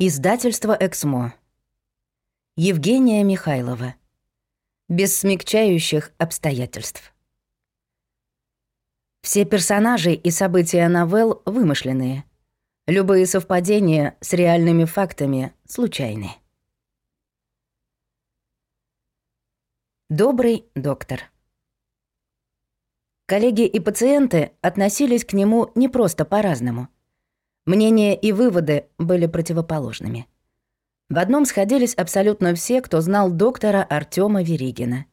Издательство «Эксмо». Евгения Михайлова. Без смягчающих обстоятельств. Все персонажи и события новелл вымышленные. Любые совпадения с реальными фактами случайны. Добрый доктор. Коллеги и пациенты относились к нему не просто по-разному — Мнения и выводы были противоположными. В одном сходились абсолютно все, кто знал доктора Артема Веригина.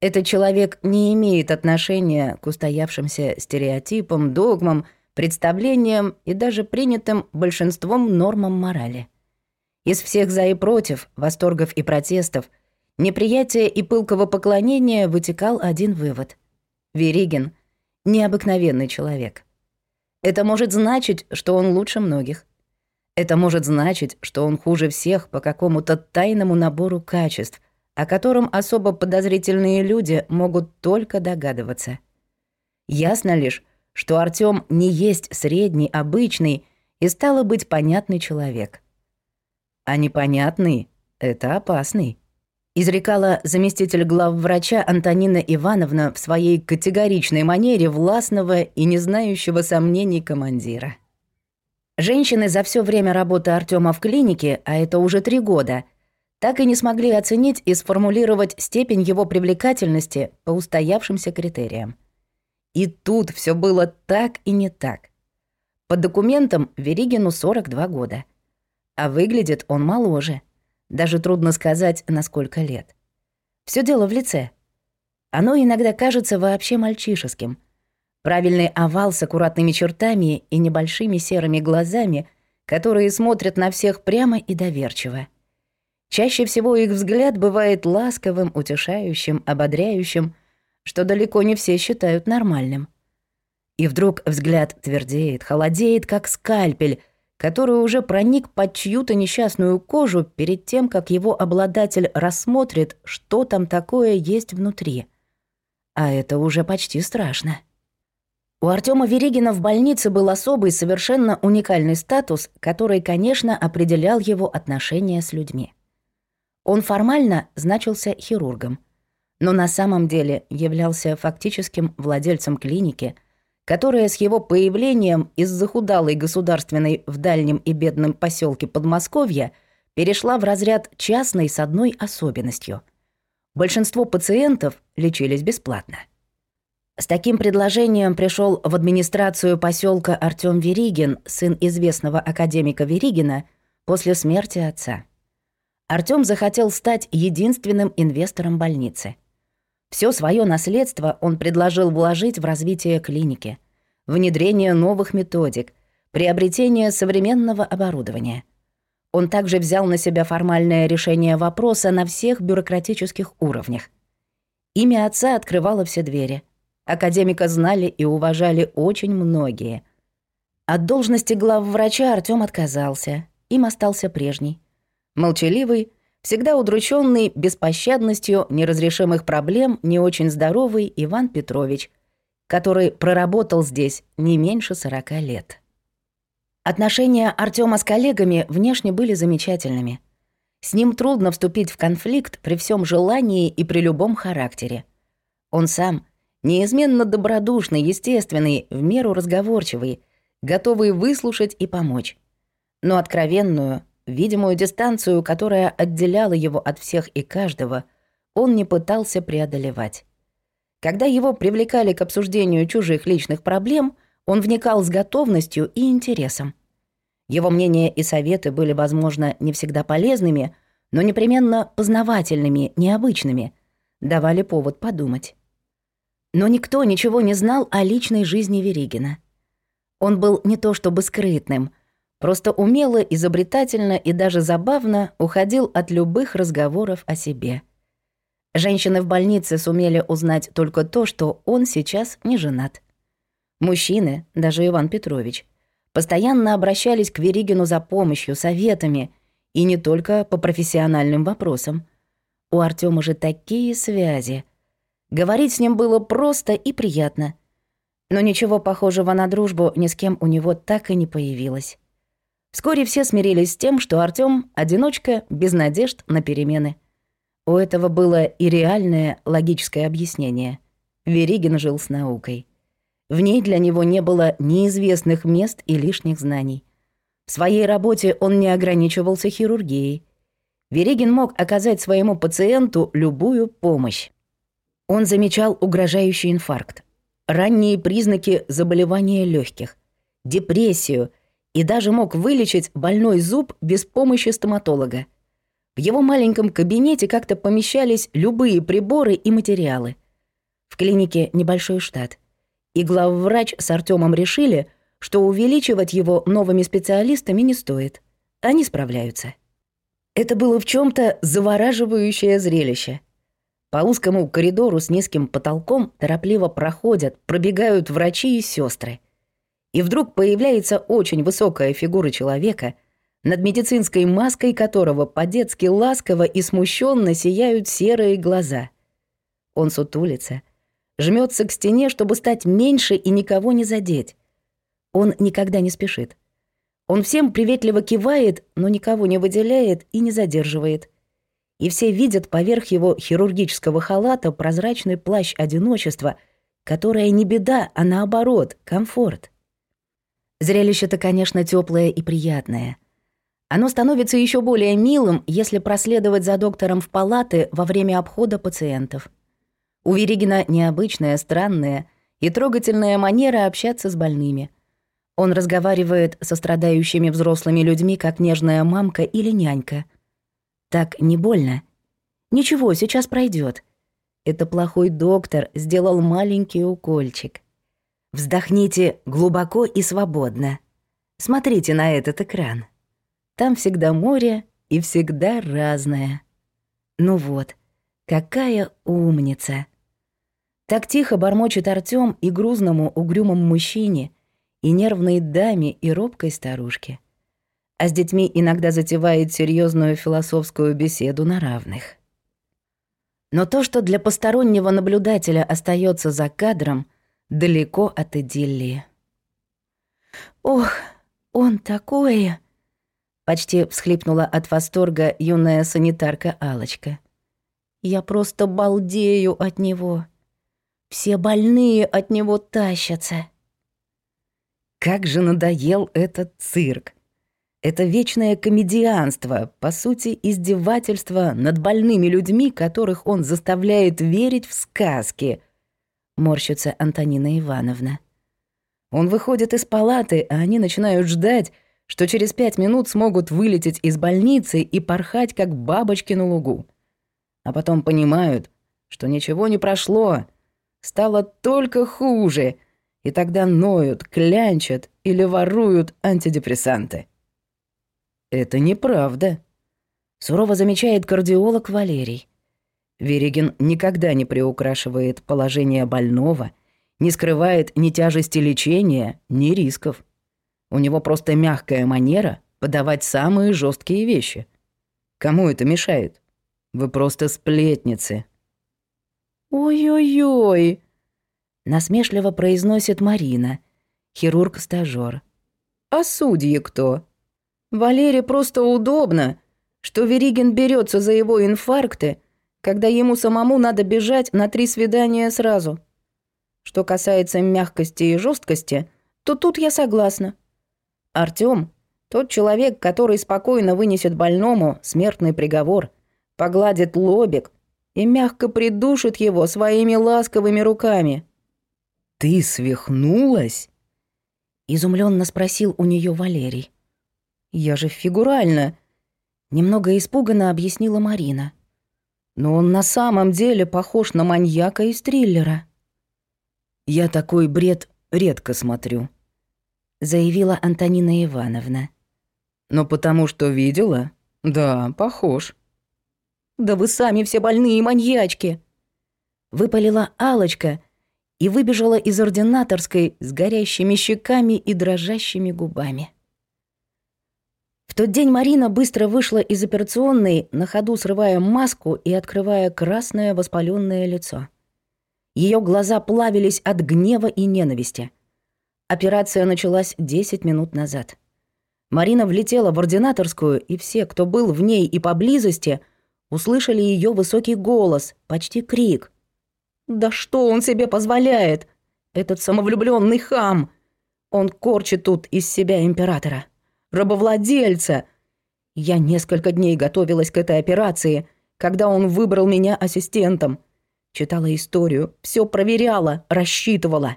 Этот человек не имеет отношения к устоявшимся стереотипам, догмам, представлениям и даже принятым большинством нормам морали. Из всех за и против, восторгов и протестов, неприятия и пылкого поклонения вытекал один вывод. Веригин — необыкновенный человек. Это может значить, что он лучше многих. Это может значить, что он хуже всех по какому-то тайному набору качеств, о котором особо подозрительные люди могут только догадываться. Ясно лишь, что Артём не есть средний, обычный и стало быть понятный человек. А непонятный — это опасный изрекала заместитель главврача Антонина Ивановна в своей категоричной манере властного и не знающего сомнений командира. Женщины за все время работы Артема в клинике, а это уже три года, так и не смогли оценить и сформулировать степень его привлекательности по устоявшимся критериям. И тут все было так и не так. По документам Веригину 42 года. А выглядит он моложе. Даже трудно сказать, на сколько лет. Все дело в лице. Оно иногда кажется вообще мальчишеским. Правильный овал с аккуратными чертами и небольшими серыми глазами, которые смотрят на всех прямо и доверчиво. Чаще всего их взгляд бывает ласковым, утешающим, ободряющим, что далеко не все считают нормальным. И вдруг взгляд твердеет, холодеет, как скальпель — который уже проник под чью-то несчастную кожу перед тем, как его обладатель рассмотрит, что там такое есть внутри. А это уже почти страшно. У Артема Веригина в больнице был особый, совершенно уникальный статус, который, конечно, определял его отношения с людьми. Он формально значился хирургом, но на самом деле являлся фактическим владельцем клиники – которая с его появлением из захудалой государственной в дальнем и бедном поселке Подмосковья перешла в разряд частной с одной особенностью. Большинство пациентов лечились бесплатно. С таким предложением пришел в администрацию поселка Артем Веригин, сын известного академика Веригина, после смерти отца. Артем захотел стать единственным инвестором больницы – все свое наследство он предложил вложить в развитие клиники, внедрение новых методик, приобретение современного оборудования. Он также взял на себя формальное решение вопроса на всех бюрократических уровнях. Имя отца открывало все двери. Академика знали и уважали очень многие. От должности главврача Артём отказался, им остался прежний. Молчаливый, всегда удрученный беспощадностью неразрешимых проблем не очень здоровый Иван Петрович, который проработал здесь не меньше 40 лет. Отношения Артема с коллегами внешне были замечательными. С ним трудно вступить в конфликт при всем желании и при любом характере. Он сам неизменно добродушный, естественный, в меру разговорчивый, готовый выслушать и помочь. Но откровенную, Видимую дистанцию, которая отделяла его от всех и каждого, он не пытался преодолевать. Когда его привлекали к обсуждению чужих личных проблем, он вникал с готовностью и интересом. Его мнения и советы были, возможно, не всегда полезными, но непременно познавательными, необычными, давали повод подумать. Но никто ничего не знал о личной жизни Веригина. Он был не то чтобы скрытным — Просто умело, изобретательно и даже забавно уходил от любых разговоров о себе. Женщины в больнице сумели узнать только то, что он сейчас не женат. Мужчины, даже Иван Петрович, постоянно обращались к Веригину за помощью, советами, и не только по профессиональным вопросам. У Артёма же такие связи. Говорить с ним было просто и приятно. Но ничего похожего на дружбу ни с кем у него так и не появилось. Вскоре все смирились с тем, что Артём — одиночка, без надежд на перемены. У этого было и реальное логическое объяснение. Веригин жил с наукой. В ней для него не было неизвестных мест и лишних знаний. В своей работе он не ограничивался хирургией. Веригин мог оказать своему пациенту любую помощь. Он замечал угрожающий инфаркт, ранние признаки заболевания легких, депрессию, и даже мог вылечить больной зуб без помощи стоматолога. В его маленьком кабинете как-то помещались любые приборы и материалы. В клинике небольшой штат. И главврач с Артемом решили, что увеличивать его новыми специалистами не стоит. Они справляются. Это было в чем то завораживающее зрелище. По узкому коридору с низким потолком торопливо проходят, пробегают врачи и сестры и вдруг появляется очень высокая фигура человека, над медицинской маской которого по-детски ласково и смущенно сияют серые глаза. Он сутулится, жмется к стене, чтобы стать меньше и никого не задеть. Он никогда не спешит. Он всем приветливо кивает, но никого не выделяет и не задерживает. И все видят поверх его хирургического халата прозрачный плащ одиночества, которое не беда, а наоборот, комфорт. Зрелище-то, конечно, теплое и приятное. Оно становится еще более милым, если проследовать за доктором в палаты во время обхода пациентов. У Веригина необычная, странная и трогательная манера общаться с больными. Он разговаривает со страдающими взрослыми людьми, как нежная мамка или нянька. Так не больно. Ничего, сейчас пройдет. Это плохой доктор сделал маленький укольчик. Вздохните глубоко и свободно. Смотрите на этот экран. Там всегда море и всегда разное. Ну вот, какая умница. Так тихо бормочет Артём и грузному угрюмому мужчине, и нервной даме, и робкой старушке. А с детьми иногда затевает серьезную философскую беседу на равных. Но то, что для постороннего наблюдателя остается за кадром — далеко от идиллии. «Ох, он такое!» Почти всхлипнула от восторга юная санитарка алочка «Я просто балдею от него! Все больные от него тащатся!» Как же надоел этот цирк! Это вечное комедианство, по сути, издевательство над больными людьми, которых он заставляет верить в сказки, морщится Антонина Ивановна. Он выходит из палаты, а они начинают ждать, что через пять минут смогут вылететь из больницы и порхать, как бабочки на лугу. А потом понимают, что ничего не прошло, стало только хуже, и тогда ноют, клянчат или воруют антидепрессанты. «Это неправда», — сурово замечает кардиолог Валерий. Веригин никогда не приукрашивает положение больного, не скрывает ни тяжести лечения, ни рисков. У него просто мягкая манера подавать самые жесткие вещи. Кому это мешает? Вы просто сплетницы. «Ой-ой-ой!» — насмешливо произносит Марина, хирург-стажер. «А судьи кто?» «Валере просто удобно, что Веригин берется за его инфаркты — когда ему самому надо бежать на три свидания сразу. Что касается мягкости и жесткости, то тут я согласна. Артём – тот человек, который спокойно вынесет больному смертный приговор, погладит лобик и мягко придушит его своими ласковыми руками. «Ты свихнулась?» – изумленно спросил у нее Валерий. «Я же фигурально», – немного испуганно объяснила Марина. Но он на самом деле похож на маньяка из триллера. «Я такой бред редко смотрю», — заявила Антонина Ивановна. «Но потому что видела? Да, похож». «Да вы сами все больные маньячки!» Выпалила алочка и выбежала из ординаторской с горящими щеками и дрожащими губами тот день Марина быстро вышла из операционной, на ходу срывая маску и открывая красное воспаленное лицо. Ее глаза плавились от гнева и ненависти. Операция началась 10 минут назад. Марина влетела в ординаторскую, и все, кто был в ней и поблизости, услышали ее высокий голос, почти крик. «Да что он себе позволяет? Этот самовлюбленный хам! Он корчит тут из себя императора!» рабовладельца. Я несколько дней готовилась к этой операции, когда он выбрал меня ассистентом. Читала историю, все проверяла, рассчитывала.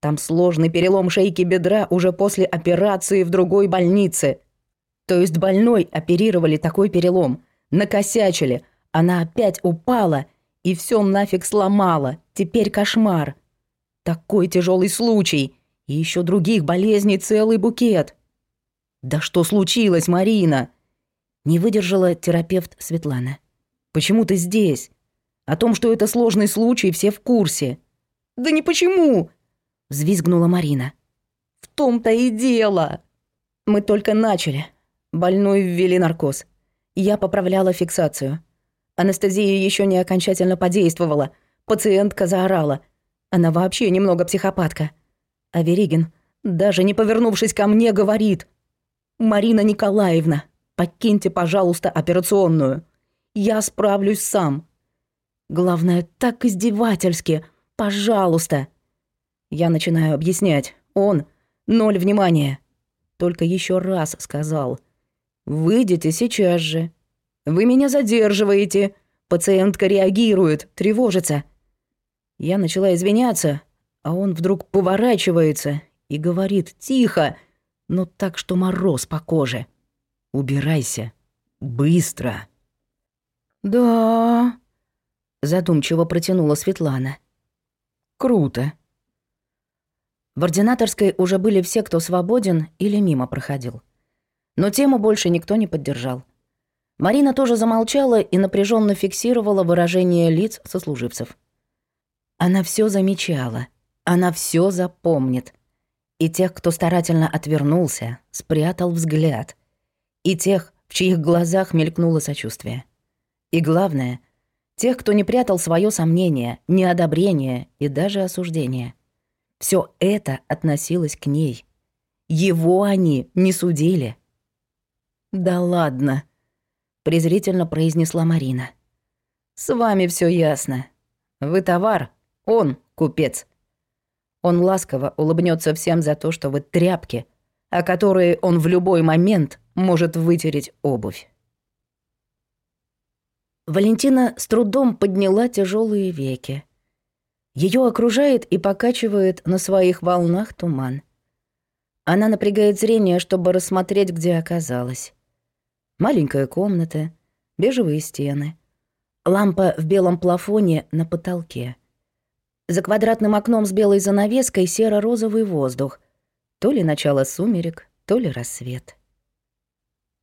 Там сложный перелом шейки бедра уже после операции в другой больнице. То есть больной оперировали такой перелом, накосячили, она опять упала и все нафиг сломала. Теперь кошмар. Такой тяжелый случай. И еще других болезней целый букет. «Да что случилось, Марина?» Не выдержала терапевт Светлана. «Почему ты здесь? О том, что это сложный случай, все в курсе». «Да не почему!» Взвизгнула Марина. «В том-то и дело!» «Мы только начали. Больной ввели наркоз. Я поправляла фиксацию. Анестезия еще не окончательно подействовала. Пациентка заорала. Она вообще немного психопатка. А Веригин, даже не повернувшись ко мне, говорит. «Марина Николаевна, покиньте, пожалуйста, операционную. Я справлюсь сам. Главное, так издевательски. Пожалуйста». Я начинаю объяснять. Он — ноль внимания. Только еще раз сказал. «Выйдите сейчас же. Вы меня задерживаете. Пациентка реагирует, тревожится». Я начала извиняться, а он вдруг поворачивается и говорит «Тихо!» но так, что мороз по коже. Убирайся. Быстро. Да, задумчиво протянула Светлана. Круто. В ординаторской уже были все, кто свободен или мимо проходил. Но тему больше никто не поддержал. Марина тоже замолчала и напряженно фиксировала выражение лиц сослуживцев. Она все замечала, она все запомнит — и тех, кто старательно отвернулся, спрятал взгляд, и тех, в чьих глазах мелькнуло сочувствие. И главное, тех, кто не прятал свое сомнение, неодобрение и даже осуждение. Все это относилось к ней. Его они не судили. «Да ладно», — презрительно произнесла Марина. «С вами все ясно. Вы товар, он купец». Он ласково улыбнется всем за то, что вы тряпки, о которые он в любой момент может вытереть обувь. Валентина с трудом подняла тяжелые веки. Ее окружает и покачивает на своих волнах туман. Она напрягает зрение, чтобы рассмотреть, где оказалась. Маленькая комната, бежевые стены, лампа в белом плафоне на потолке — за квадратным окном с белой занавеской серо-розовый воздух. То ли начало сумерек, то ли рассвет.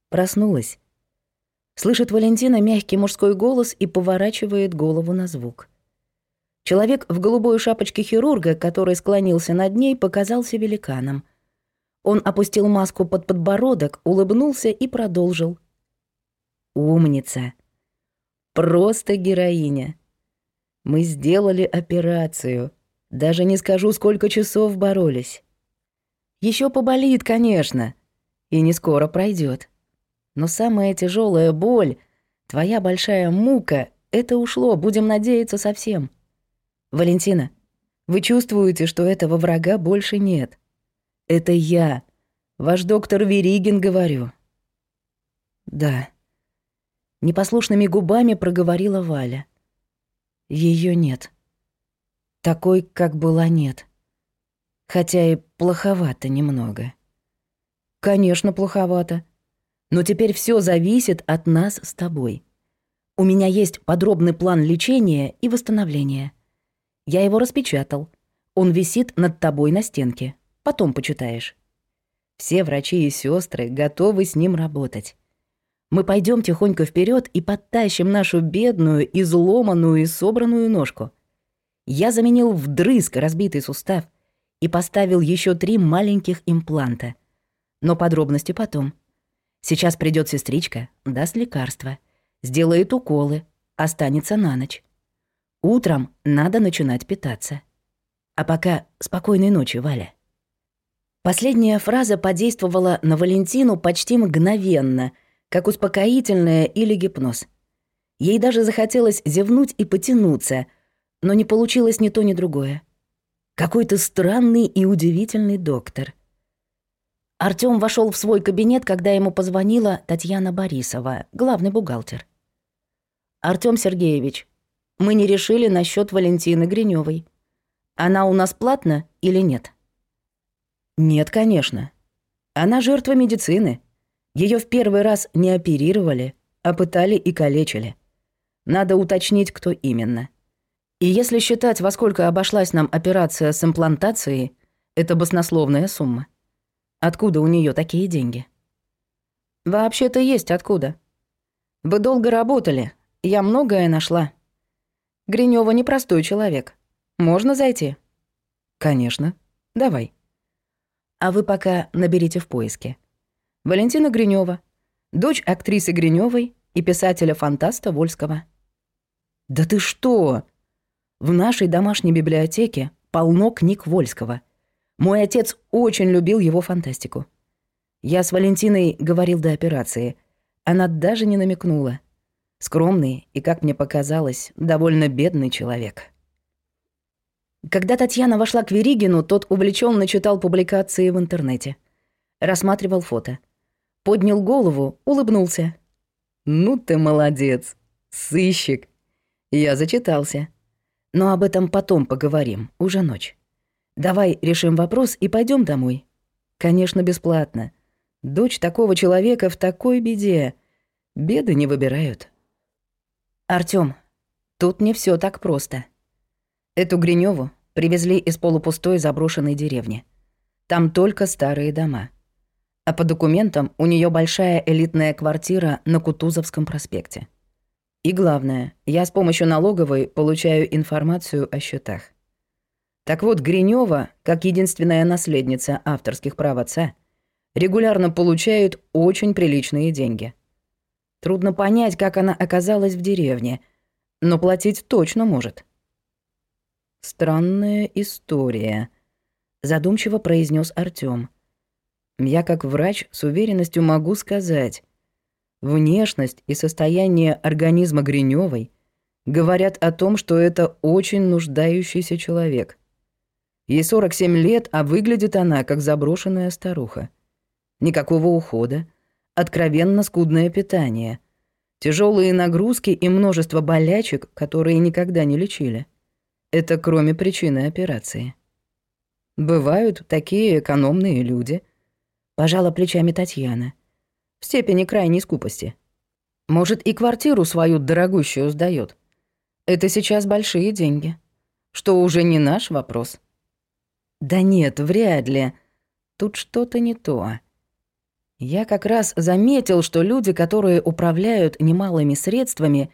Проснулась. Слышит Валентина мягкий мужской голос и поворачивает голову на звук. Человек в голубой шапочке хирурга, который склонился над ней, показался великаном. Он опустил маску под подбородок, улыбнулся и продолжил. «Умница! Просто героиня! Мы сделали операцию. Даже не скажу, сколько часов боролись. Еще поболит, конечно, и не скоро пройдет. Но самая тяжелая боль, твоя большая мука, это ушло, будем надеяться совсем. Валентина, вы чувствуете, что этого врага больше нет. Это я, ваш доктор Веригин, говорю. Да. Непослушными губами проговорила Валя. Ее нет. Такой, как была, нет. Хотя и плоховато немного. Конечно, плоховато. Но теперь все зависит от нас с тобой. У меня есть подробный план лечения и восстановления. Я его распечатал. Он висит над тобой на стенке. Потом почитаешь. Все врачи и сестры готовы с ним работать. Мы пойдем тихонько вперед и подтащим нашу бедную, изломанную и собранную ножку. Я заменил вдрызг разбитый сустав и поставил еще три маленьких импланта. Но подробности потом. Сейчас придет сестричка, даст лекарства, сделает уколы, останется на ночь. Утром надо начинать питаться. А пока спокойной ночи, Валя. Последняя фраза подействовала на Валентину почти мгновенно — как успокоительное или гипноз. Ей даже захотелось зевнуть и потянуться, но не получилось ни то, ни другое. Какой-то странный и удивительный доктор. Артём вошёл в свой кабинет, когда ему позвонила Татьяна Борисова, главный бухгалтер. «Артём Сергеевич, мы не решили насчёт Валентины Гринёвой. Она у нас платна или нет?» «Нет, конечно. Она жертва медицины», ее в первый раз не оперировали, а пытали и калечили. Надо уточнить, кто именно. И если считать, во сколько обошлась нам операция с имплантацией, это баснословная сумма. Откуда у нее такие деньги? Вообще-то есть откуда. Вы долго работали, я многое нашла. Гринёва непростой человек. Можно зайти? Конечно. Давай. А вы пока наберите в поиске. Валентина Гринева, дочь актрисы Гриневой и писателя-фантаста Вольского. «Да ты что!» В нашей домашней библиотеке полно книг Вольского. Мой отец очень любил его фантастику. Я с Валентиной говорил до операции. Она даже не намекнула. Скромный и, как мне показалось, довольно бедный человек. Когда Татьяна вошла к Веригину, тот увлеченно читал публикации в интернете. Рассматривал фото — поднял голову, улыбнулся. «Ну ты молодец, сыщик!» Я зачитался. «Но об этом потом поговорим, уже ночь. Давай решим вопрос и пойдем домой. Конечно, бесплатно. Дочь такого человека в такой беде. Беды не выбирают». «Артём, тут не все так просто. Эту Гринёву привезли из полупустой заброшенной деревни. Там только старые дома» а по документам у нее большая элитная квартира на Кутузовском проспекте. И главное, я с помощью налоговой получаю информацию о счетах. Так вот, Гринева, как единственная наследница авторских прав отца, регулярно получает очень приличные деньги. Трудно понять, как она оказалась в деревне, но платить точно может. «Странная история», — задумчиво произнес Артём. — я как врач с уверенностью могу сказать, внешность и состояние организма Гринёвой говорят о том, что это очень нуждающийся человек. Ей 47 лет, а выглядит она как заброшенная старуха. Никакого ухода, откровенно скудное питание, тяжелые нагрузки и множество болячек, которые никогда не лечили. Это кроме причины операции. Бывают такие экономные люди — Пожала плечами Татьяна. В степени крайней скупости. Может, и квартиру свою дорогущую сдает. Это сейчас большие деньги. Что уже не наш вопрос. Да нет, вряд ли. Тут что-то не то. Я как раз заметил, что люди, которые управляют немалыми средствами,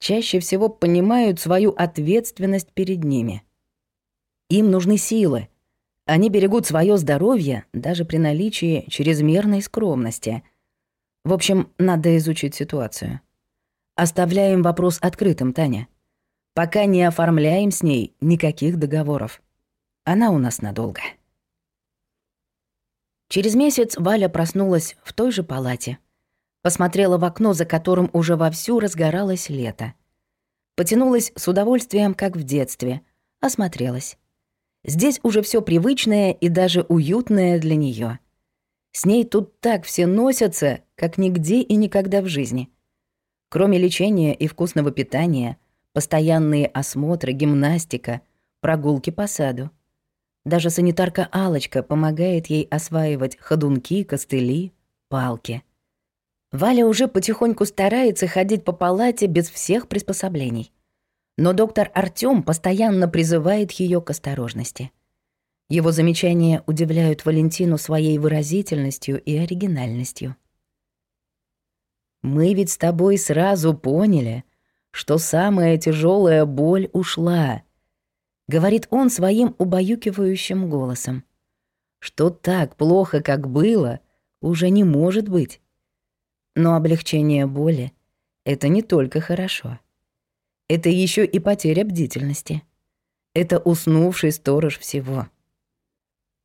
чаще всего понимают свою ответственность перед ними. Им нужны силы, они берегут свое здоровье даже при наличии чрезмерной скромности. В общем, надо изучить ситуацию. Оставляем вопрос открытым, Таня. Пока не оформляем с ней никаких договоров. Она у нас надолго. Через месяц Валя проснулась в той же палате. Посмотрела в окно, за которым уже вовсю разгоралось лето. Потянулась с удовольствием, как в детстве. Осмотрелась. Здесь уже все привычное и даже уютное для нее. С ней тут так все носятся, как нигде и никогда в жизни. Кроме лечения и вкусного питания, постоянные осмотры, гимнастика, прогулки по саду. Даже санитарка Алочка помогает ей осваивать ходунки, костыли, палки. Валя уже потихоньку старается ходить по палате без всех приспособлений но доктор Артём постоянно призывает её к осторожности. Его замечания удивляют Валентину своей выразительностью и оригинальностью. «Мы ведь с тобой сразу поняли, что самая тяжелая боль ушла», — говорит он своим убаюкивающим голосом. «Что так плохо, как было, уже не может быть. Но облегчение боли — это не только хорошо». Это еще и потеря бдительности. Это уснувший сторож всего.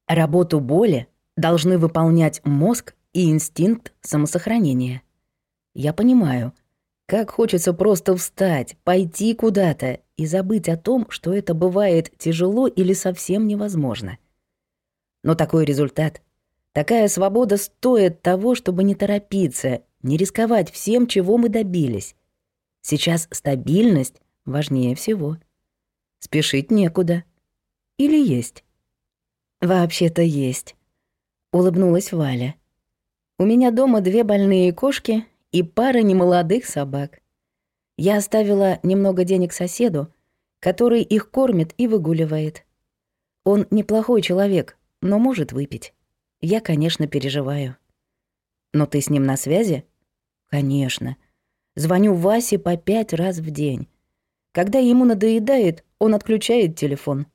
Работу боли должны выполнять мозг и инстинкт самосохранения. Я понимаю, как хочется просто встать, пойти куда-то и забыть о том, что это бывает тяжело или совсем невозможно. Но такой результат, такая свобода стоит того, чтобы не торопиться, не рисковать всем, чего мы добились, Сейчас стабильность важнее всего. Спешить некуда. Или есть? Вообще-то есть. Улыбнулась Валя. У меня дома две больные кошки и пара немолодых собак. Я оставила немного денег соседу, который их кормит и выгуливает. Он неплохой человек, но может выпить. Я, конечно, переживаю. Но ты с ним на связи? Конечно. Звоню Васе по пять раз в день. Когда ему надоедает, он отключает телефон.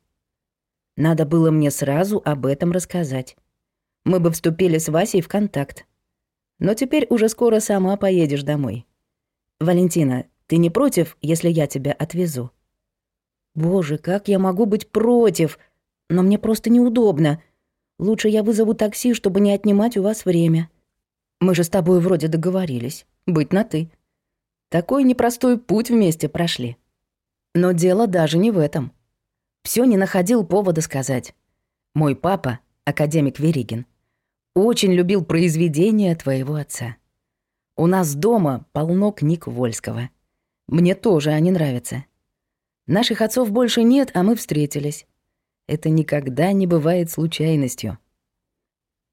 Надо было мне сразу об этом рассказать. Мы бы вступили с Васей в контакт. Но теперь уже скоро сама поедешь домой. Валентина, ты не против, если я тебя отвезу? Боже, как я могу быть против? Но мне просто неудобно. Лучше я вызову такси, чтобы не отнимать у вас время. Мы же с тобой вроде договорились. Быть на «ты». Такой непростой путь вместе прошли. Но дело даже не в этом. Все не находил повода сказать. Мой папа, академик Веригин, очень любил произведения твоего отца. У нас дома полно книг Вольского. Мне тоже они нравятся. Наших отцов больше нет, а мы встретились. Это никогда не бывает случайностью.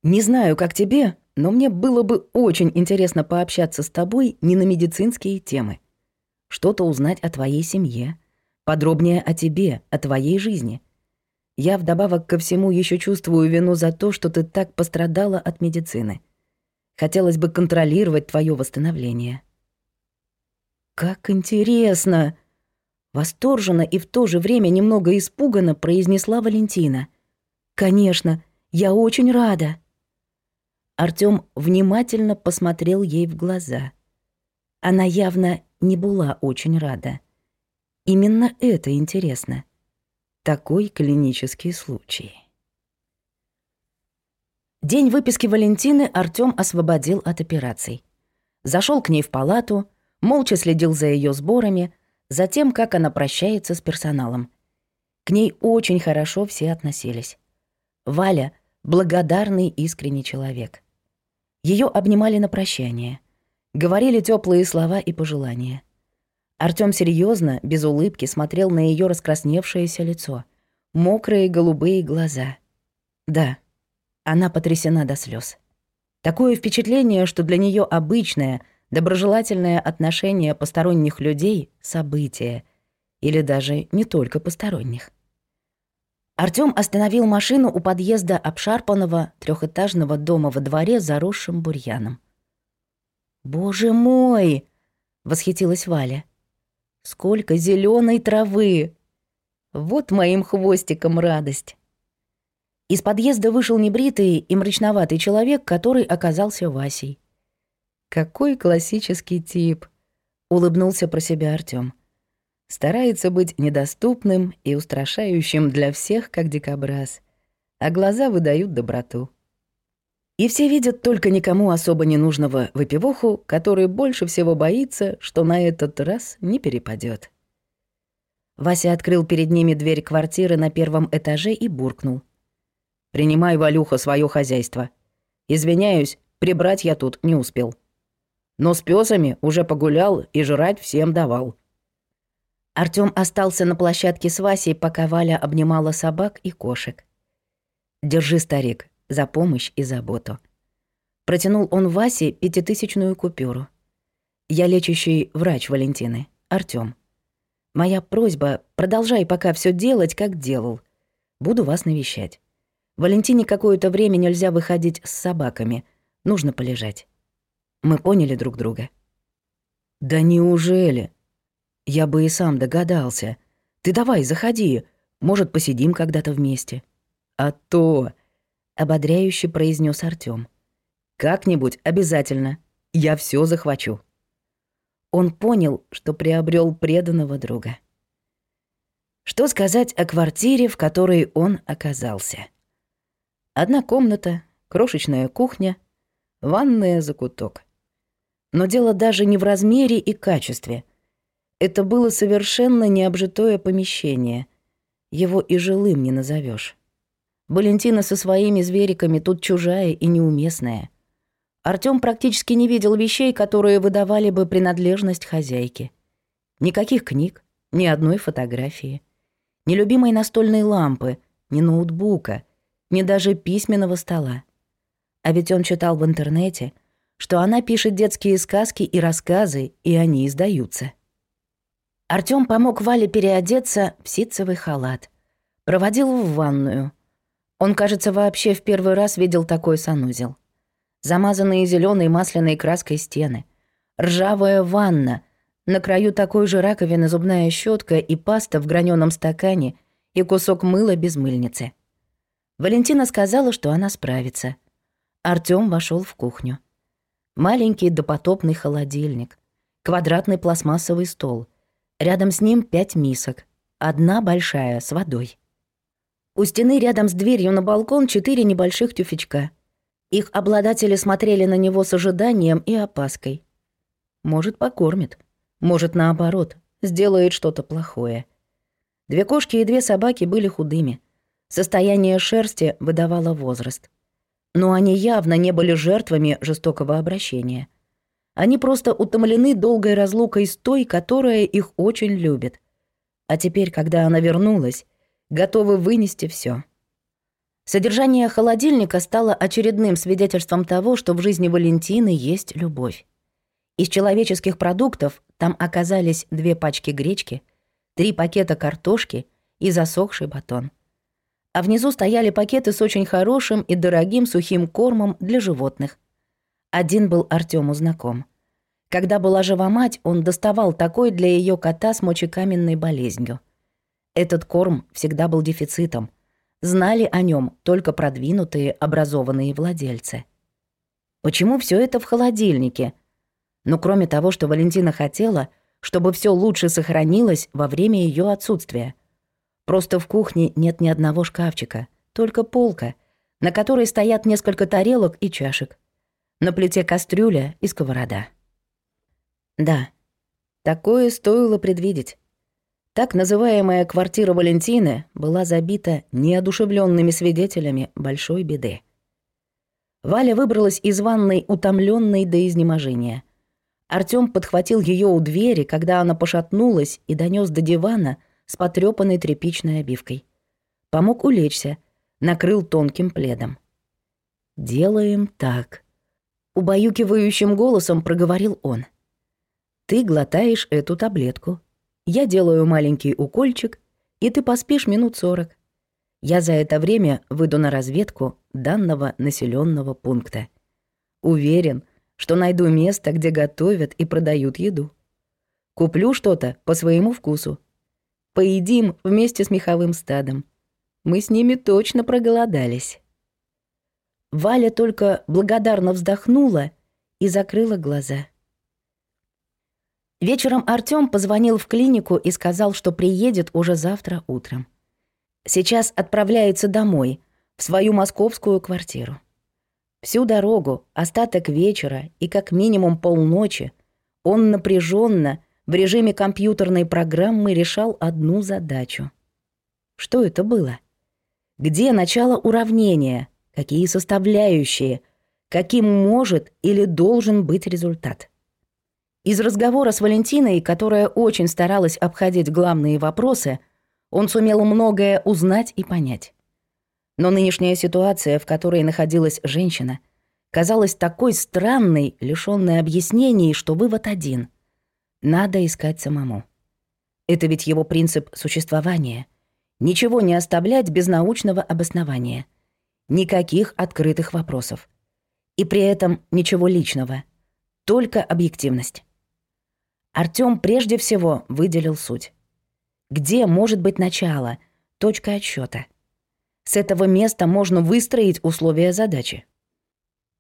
Не знаю, как тебе, но мне было бы очень интересно пообщаться с тобой не на медицинские темы. Что-то узнать о твоей семье, подробнее о тебе, о твоей жизни. Я вдобавок ко всему еще чувствую вину за то, что ты так пострадала от медицины. Хотелось бы контролировать твое восстановление. Как интересно, восторженно и в то же время немного испуганно произнесла Валентина. Конечно, я очень рада. Артём внимательно посмотрел ей в глаза. Она явно не была очень рада. Именно это интересно. Такой клинический случай. День выписки Валентины Артём освободил от операций. Зашёл к ней в палату, молча следил за её сборами, за тем, как она прощается с персоналом. К ней очень хорошо все относились. Валя — благодарный искренний человек. Ее обнимали на прощание. Говорили теплые слова и пожелания. Артём серьезно, без улыбки, смотрел на ее раскрасневшееся лицо. Мокрые голубые глаза. Да, она потрясена до слез. Такое впечатление, что для нее обычное, доброжелательное отношение посторонних людей — событие. Или даже не только посторонних. Артём остановил машину у подъезда обшарпанного трехэтажного дома во дворе, заросшим бурьяном. «Боже мой!» — восхитилась Валя. «Сколько зеленой травы! Вот моим хвостиком радость!» Из подъезда вышел небритый и мрачноватый человек, который оказался Васей. «Какой классический тип!» — улыбнулся про себя Артём. Старается быть недоступным и устрашающим для всех, как дикобраз. А глаза выдают доброту. И все видят только никому особо не нужного выпивоху, который больше всего боится, что на этот раз не перепадет. Вася открыл перед ними дверь квартиры на первом этаже и буркнул. «Принимай, Валюха, свое хозяйство. Извиняюсь, прибрать я тут не успел. Но с песами уже погулял и жрать всем давал. Артём остался на площадке с Васей, пока Валя обнимала собак и кошек. «Держи, старик, за помощь и заботу». Протянул он Васе пятитысячную купюру. «Я лечащий врач Валентины, Артём. Моя просьба — продолжай пока все делать, как делал. Буду вас навещать. Валентине какое-то время нельзя выходить с собаками. Нужно полежать». Мы поняли друг друга. «Да неужели?» Я бы и сам догадался. Ты давай, заходи. Может, посидим когда-то вместе. А то, ободряюще произнес Артём. Как-нибудь обязательно. Я все захвачу. Он понял, что приобрел преданного друга. Что сказать о квартире, в которой он оказался? Одна комната, крошечная кухня, ванная закуток. Но дело даже не в размере и качестве — это было совершенно необжитое помещение. Его и жилым не назовешь. Валентина со своими звериками тут чужая и неуместная. Артём практически не видел вещей, которые выдавали бы принадлежность хозяйке. Никаких книг, ни одной фотографии. Ни любимой настольной лампы, ни ноутбука, ни даже письменного стола. А ведь он читал в интернете, что она пишет детские сказки и рассказы, и они издаются. Артём помог Вале переодеться в ситцевый халат. Проводил в ванную. Он, кажется, вообще в первый раз видел такой санузел. Замазанные зеленой масляной краской стены. Ржавая ванна. На краю такой же раковины зубная щетка и паста в граненом стакане и кусок мыла без мыльницы. Валентина сказала, что она справится. Артём вошел в кухню. Маленький допотопный холодильник. Квадратный пластмассовый стол — Рядом с ним пять мисок. Одна большая, с водой. У стены рядом с дверью на балкон четыре небольших тюфячка. Их обладатели смотрели на него с ожиданием и опаской. Может, покормит. Может, наоборот, сделает что-то плохое. Две кошки и две собаки были худыми. Состояние шерсти выдавало возраст. Но они явно не были жертвами жестокого обращения — они просто утомлены долгой разлукой с той, которая их очень любит. А теперь, когда она вернулась, готовы вынести все. Содержание холодильника стало очередным свидетельством того, что в жизни Валентины есть любовь. Из человеческих продуктов там оказались две пачки гречки, три пакета картошки и засохший батон. А внизу стояли пакеты с очень хорошим и дорогим сухим кормом для животных, один был Артему знаком. Когда была жива мать, он доставал такой для ее кота с мочекаменной болезнью. Этот корм всегда был дефицитом. Знали о нем только продвинутые, образованные владельцы. Почему все это в холодильнике? Но кроме того, что Валентина хотела, чтобы все лучше сохранилось во время ее отсутствия. Просто в кухне нет ни одного шкафчика, только полка, на которой стоят несколько тарелок и чашек. На плите кастрюля и сковорода. Да, такое стоило предвидеть. Так называемая квартира Валентины была забита неодушевленными свидетелями большой беды. Валя выбралась из ванной, утомленной до изнеможения. Артём подхватил ее у двери, когда она пошатнулась и донес до дивана с потрёпанной тряпичной обивкой. Помог улечься, накрыл тонким пледом. «Делаем так», Убаюкивающим голосом проговорил он. «Ты глотаешь эту таблетку. Я делаю маленький укольчик, и ты поспишь минут сорок. Я за это время выйду на разведку данного населенного пункта. Уверен, что найду место, где готовят и продают еду. Куплю что-то по своему вкусу. Поедим вместе с меховым стадом. Мы с ними точно проголодались». Валя только благодарно вздохнула и закрыла глаза. Вечером Артём позвонил в клинику и сказал, что приедет уже завтра утром. Сейчас отправляется домой, в свою московскую квартиру. Всю дорогу, остаток вечера и как минимум полночи он напряженно в режиме компьютерной программы решал одну задачу. Что это было? Где начало уравнения — какие составляющие, каким может или должен быть результат. Из разговора с Валентиной, которая очень старалась обходить главные вопросы, он сумел многое узнать и понять. Но нынешняя ситуация, в которой находилась женщина, казалась такой странной, лишённой объяснений, что вывод один. Надо искать самому. Это ведь его принцип существования. Ничего не оставлять без научного обоснования. Никаких открытых вопросов. И при этом ничего личного. Только объективность. Артём прежде всего выделил суть. Где может быть начало, точка отсчета? С этого места можно выстроить условия задачи.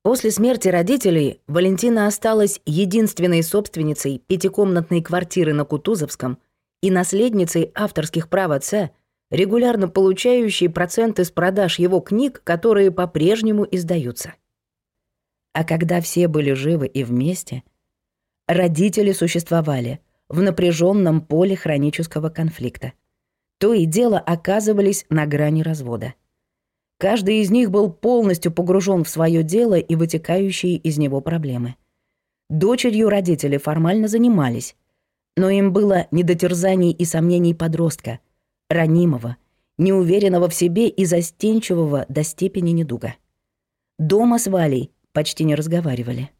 После смерти родителей Валентина осталась единственной собственницей пятикомнатной квартиры на Кутузовском и наследницей авторских прав отца – регулярно получающий проценты с продаж его книг, которые по-прежнему издаются. А когда все были живы и вместе, родители существовали в напряженном поле хронического конфликта. То и дело оказывались на грани развода. Каждый из них был полностью погружен в свое дело и вытекающие из него проблемы. Дочерью родители формально занимались, но им было не до терзаний и сомнений подростка, ранимого, неуверенного в себе и застенчивого до степени недуга. Дома с Валей почти не разговаривали.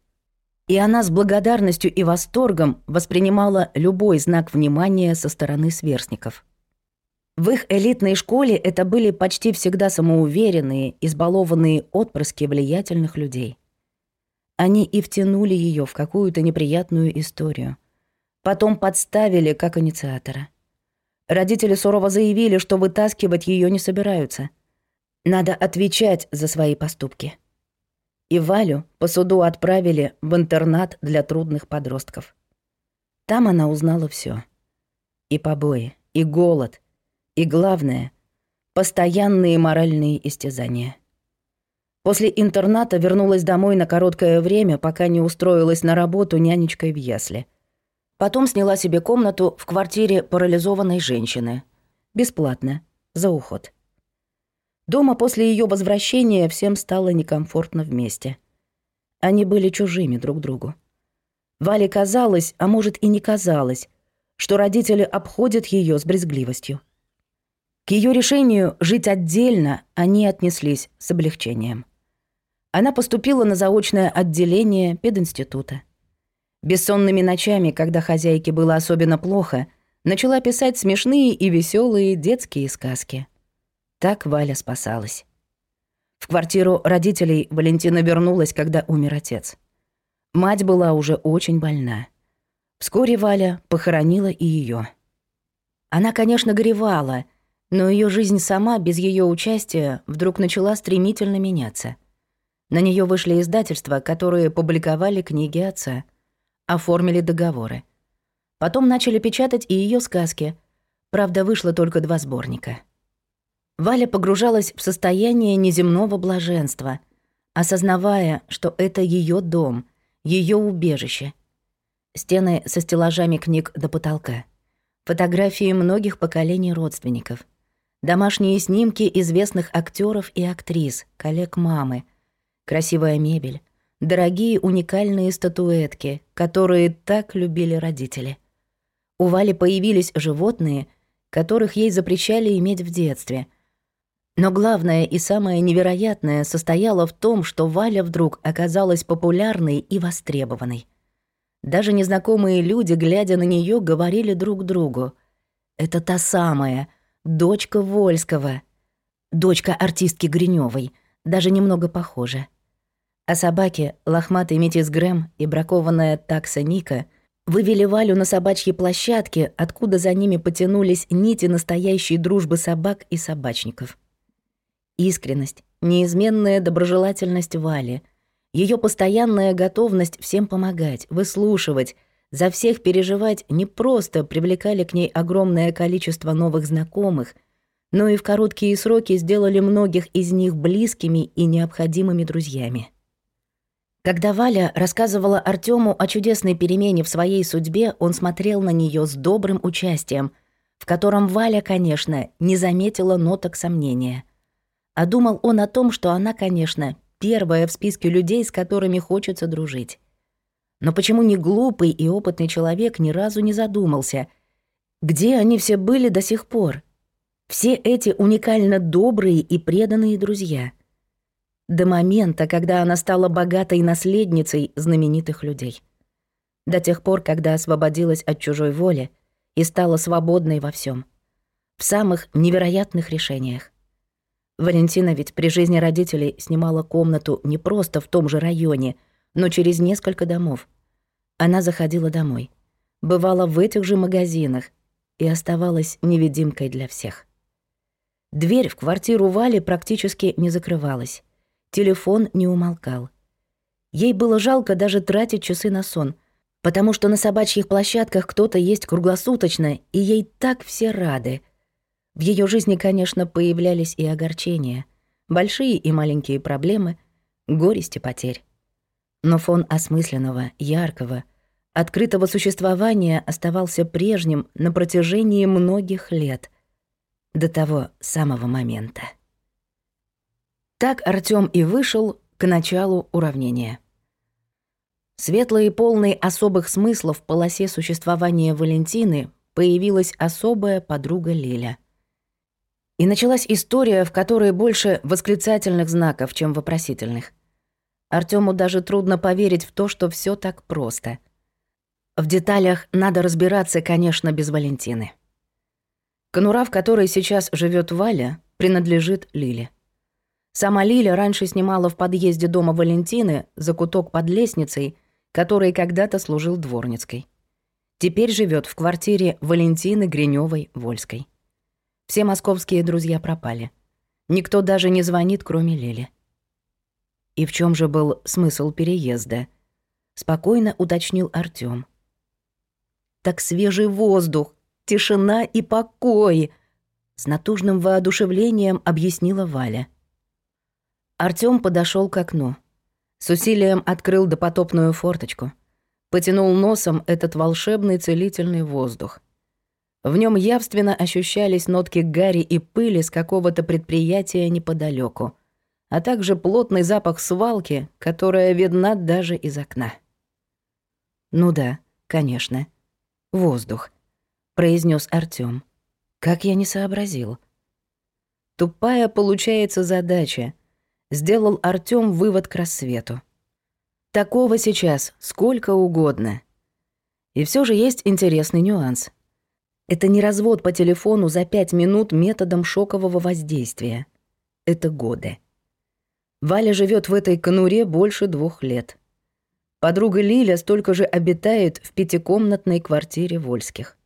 И она с благодарностью и восторгом воспринимала любой знак внимания со стороны сверстников. В их элитной школе это были почти всегда самоуверенные, избалованные отпрыски влиятельных людей. Они и втянули ее в какую-то неприятную историю. Потом подставили как инициатора. Родители сурово заявили, что вытаскивать ее не собираются. Надо отвечать за свои поступки. И Валю по суду отправили в интернат для трудных подростков. Там она узнала все: И побои, и голод, и, главное, постоянные моральные истязания. После интерната вернулась домой на короткое время, пока не устроилась на работу нянечкой в ясли – Потом сняла себе комнату в квартире парализованной женщины. Бесплатно, за уход. Дома после ее возвращения всем стало некомфортно вместе. Они были чужими друг другу. Вале казалось, а может и не казалось, что родители обходят ее с брезгливостью. К ее решению жить отдельно они отнеслись с облегчением. Она поступила на заочное отделение пединститута. Бессонными ночами, когда хозяйке было особенно плохо, начала писать смешные и веселые детские сказки. Так Валя спасалась. В квартиру родителей Валентина вернулась, когда умер отец. Мать была уже очень больна. Вскоре Валя похоронила и ее. Она, конечно, горевала, но ее жизнь сама, без ее участия, вдруг начала стремительно меняться. На нее вышли издательства, которые публиковали книги отца — Оформили договоры. Потом начали печатать и ее сказки. Правда, вышло только два сборника. Валя погружалась в состояние неземного блаженства, осознавая, что это ее дом, ее убежище. Стены со стеллажами книг до потолка. Фотографии многих поколений родственников. Домашние снимки известных актеров и актрис, коллег мамы. Красивая мебель, дорогие уникальные статуэтки, которые так любили родители. У Вали появились животные, которых ей запрещали иметь в детстве. Но главное и самое невероятное состояло в том, что Валя вдруг оказалась популярной и востребованной. Даже незнакомые люди, глядя на нее, говорили друг другу. «Это та самая, дочка Вольского, дочка артистки Гриневой, даже немного похожа». А собаки, лохматый метис Грэм и бракованная такса Ника, вывели Валю на собачьи площадки, откуда за ними потянулись нити настоящей дружбы собак и собачников. Искренность, неизменная доброжелательность Вали, ее постоянная готовность всем помогать, выслушивать, за всех переживать не просто привлекали к ней огромное количество новых знакомых, но и в короткие сроки сделали многих из них близкими и необходимыми друзьями. Когда Валя рассказывала Артему о чудесной перемене в своей судьбе, он смотрел на нее с добрым участием, в котором Валя, конечно, не заметила ноток сомнения. А думал он о том, что она, конечно, первая в списке людей, с которыми хочется дружить. Но почему не глупый и опытный человек ни разу не задумался, где они все были до сих пор? Все эти уникально добрые и преданные друзья — до момента, когда она стала богатой наследницей знаменитых людей. До тех пор, когда освободилась от чужой воли и стала свободной во всем, В самых невероятных решениях. Валентина ведь при жизни родителей снимала комнату не просто в том же районе, но через несколько домов. Она заходила домой, бывала в этих же магазинах и оставалась невидимкой для всех. Дверь в квартиру Вали практически не закрывалась. Телефон не умолкал. Ей было жалко даже тратить часы на сон, потому что на собачьих площадках кто-то есть круглосуточно, и ей так все рады. В ее жизни, конечно, появлялись и огорчения, большие и маленькие проблемы, горести потерь. Но фон осмысленного, яркого, открытого существования оставался прежним на протяжении многих лет, до того самого момента. Так Артём и вышел к началу уравнения. Светлой и полной особых смыслов в полосе существования Валентины появилась особая подруга Лиля. И началась история, в которой больше восклицательных знаков, чем вопросительных. Артёму даже трудно поверить в то, что всё так просто. В деталях надо разбираться, конечно, без Валентины. Конура, в которой сейчас живёт Валя, принадлежит Лиле. Сама Лиля раньше снимала в подъезде дома Валентины закуток под лестницей, который когда-то служил дворницкой. Теперь живет в квартире Валентины Гринёвой-Вольской. Все московские друзья пропали. Никто даже не звонит, кроме Лили. И в чем же был смысл переезда? Спокойно уточнил Артём. Так свежий воздух, тишина и покой, с натужным воодушевлением объяснила Валя. Артём подошёл к окну. С усилием открыл допотопную форточку. Потянул носом этот волшебный целительный воздух. В нём явственно ощущались нотки гари и пыли с какого-то предприятия неподалёку, а также плотный запах свалки, которая видна даже из окна. «Ну да, конечно. Воздух», — произнёс Артём. «Как я не сообразил». Тупая получается задача — сделал Артём вывод к рассвету. Такого сейчас сколько угодно. И все же есть интересный нюанс. Это не развод по телефону за пять минут методом шокового воздействия. Это годы. Валя живет в этой конуре больше двух лет. Подруга Лиля столько же обитает в пятикомнатной квартире Вольских.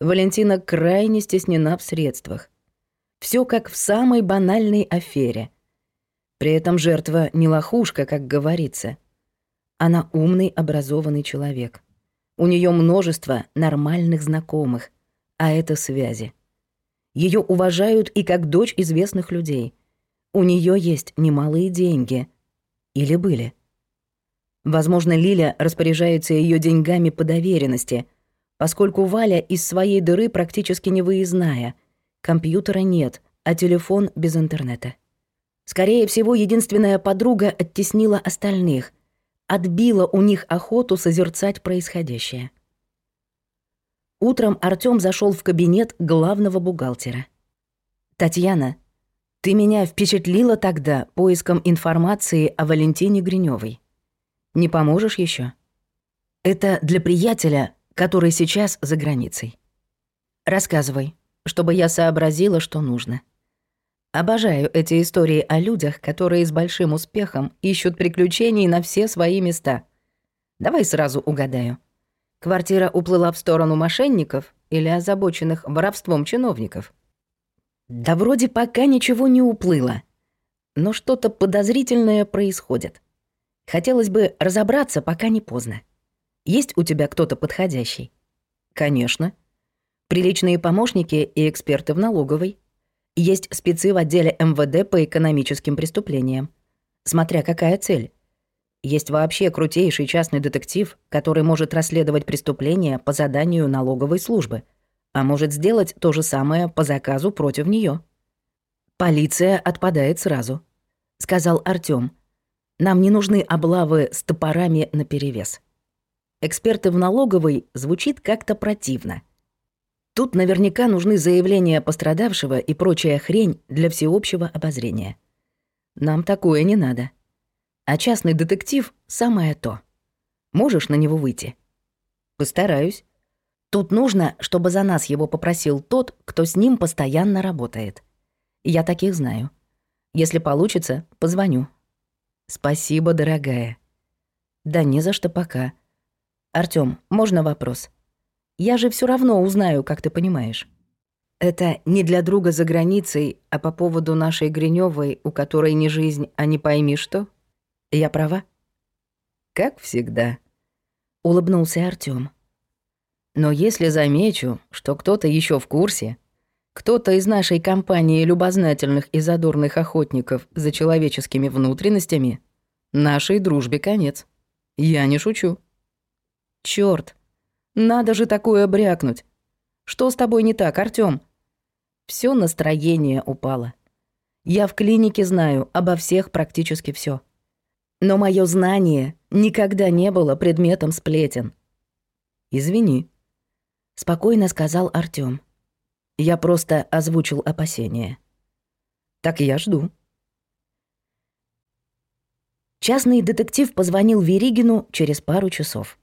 Валентина крайне стеснена в средствах. Все как в самой банальной афере. При этом жертва не лохушка, как говорится. Она умный, образованный человек. У нее множество нормальных знакомых, а это связи. Ее уважают и как дочь известных людей. У нее есть немалые деньги. Или были. Возможно, Лиля распоряжается ее деньгами по доверенности, поскольку Валя из своей дыры практически не выездная. Компьютера нет, а телефон без интернета. Скорее всего, единственная подруга оттеснила остальных, отбила у них охоту созерцать происходящее. Утром Артём зашёл в кабинет главного бухгалтера. «Татьяна, ты меня впечатлила тогда поиском информации о Валентине Гринёвой. Не поможешь ещё?» «Это для приятеля, который сейчас за границей. Рассказывай, чтобы я сообразила, что нужно». Обожаю эти истории о людях, которые с большим успехом ищут приключений на все свои места. Давай сразу угадаю. Квартира уплыла в сторону мошенников или озабоченных воровством чиновников? Да вроде пока ничего не уплыло. Но что-то подозрительное происходит. Хотелось бы разобраться, пока не поздно. Есть у тебя кто-то подходящий? Конечно. Приличные помощники и эксперты в налоговой – есть спецы в отделе МВД по экономическим преступлениям. Смотря какая цель. Есть вообще крутейший частный детектив, который может расследовать преступления по заданию налоговой службы, а может сделать то же самое по заказу против нее. «Полиция отпадает сразу», — сказал Артём. «Нам не нужны облавы с топорами наперевес». «Эксперты в налоговой» звучит как-то противно — Тут наверняка нужны заявления пострадавшего и прочая хрень для всеобщего обозрения. Нам такое не надо. А частный детектив — самое то. Можешь на него выйти? Постараюсь. Тут нужно, чтобы за нас его попросил тот, кто с ним постоянно работает. Я таких знаю. Если получится, позвоню. Спасибо, дорогая. Да не за что пока. Артём, можно вопрос? Я же все равно узнаю, как ты понимаешь. Это не для друга за границей, а по поводу нашей Гринёвой, у которой не жизнь, а не пойми что. Я права? Как всегда. Улыбнулся Артём. Но если замечу, что кто-то еще в курсе, кто-то из нашей компании любознательных и задорных охотников за человеческими внутренностями, нашей дружбе конец. Я не шучу. Черт! Надо же такое обрякнуть. Что с тобой не так, Артём? Всё настроение упало. Я в клинике знаю обо всех практически всё. Но мое знание никогда не было предметом сплетен. Извини, спокойно сказал Артём. Я просто озвучил опасения. Так я жду. Частный детектив позвонил Веригину через пару часов.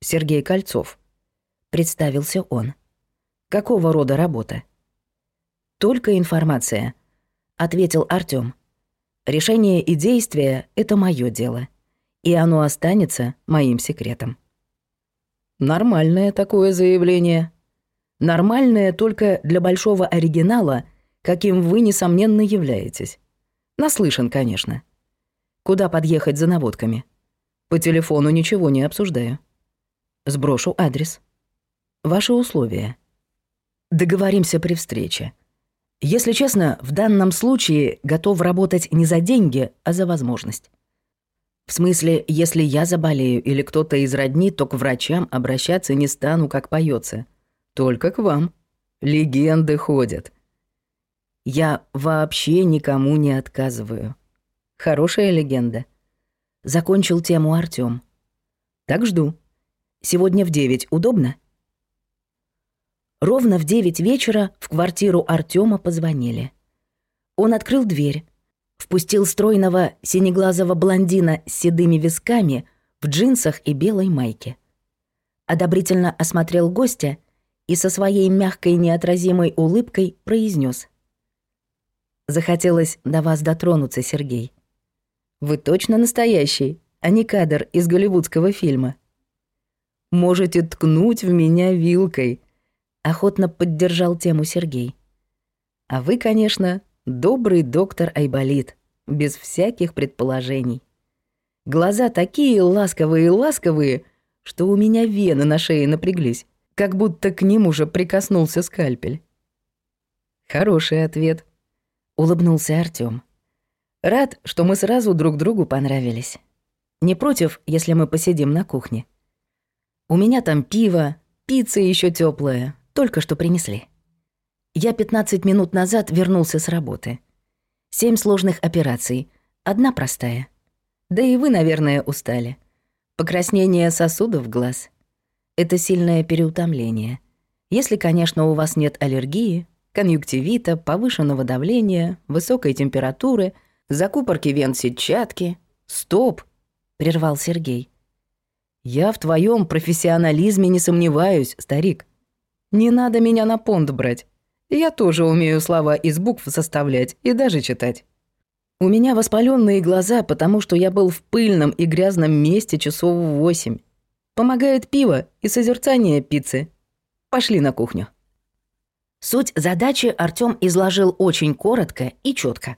Сергей Кольцов. Представился он. Какого рода работа? Только информация, ответил Артём. Решение и действие — это мое дело. И оно останется моим секретом. Нормальное такое заявление. Нормальное только для большого оригинала, каким вы, несомненно, являетесь. Наслышан, конечно. Куда подъехать за наводками? По телефону ничего не обсуждаю. Сброшу адрес. Ваши условия. Договоримся при встрече. Если честно, в данном случае готов работать не за деньги, а за возможность. В смысле, если я заболею или кто-то из родни, то к врачам обращаться не стану, как поется. Только к вам. Легенды ходят. Я вообще никому не отказываю. Хорошая легенда. Закончил тему Артём. Так жду. Сегодня в девять удобно?» Ровно в девять вечера в квартиру Артёма позвонили. Он открыл дверь, впустил стройного синеглазого блондина с седыми висками в джинсах и белой майке. Одобрительно осмотрел гостя и со своей мягкой неотразимой улыбкой произнес: «Захотелось до вас дотронуться, Сергей. Вы точно настоящий, а не кадр из голливудского фильма?» Можете ткнуть в меня вилкой», — охотно поддержал тему Сергей. «А вы, конечно, добрый доктор Айболит, без всяких предположений. Глаза такие ласковые-ласковые, что у меня вены на шее напряглись, как будто к ним уже прикоснулся скальпель». «Хороший ответ», — улыбнулся Артём. «Рад, что мы сразу друг другу понравились. Не против, если мы посидим на кухне?» У меня там пиво, пицца еще теплая, только что принесли. Я 15 минут назад вернулся с работы. Семь сложных операций, одна простая. Да и вы, наверное, устали. Покраснение сосудов глаз. Это сильное переутомление. Если, конечно, у вас нет аллергии, конъюнктивита, повышенного давления, высокой температуры, закупорки вен сетчатки. Стоп, прервал Сергей. «Я в твоем профессионализме не сомневаюсь, старик. Не надо меня на понт брать. Я тоже умею слова из букв составлять и даже читать. У меня воспаленные глаза, потому что я был в пыльном и грязном месте часов в восемь. Помогает пиво и созерцание пиццы. Пошли на кухню». Суть задачи Артём изложил очень коротко и четко.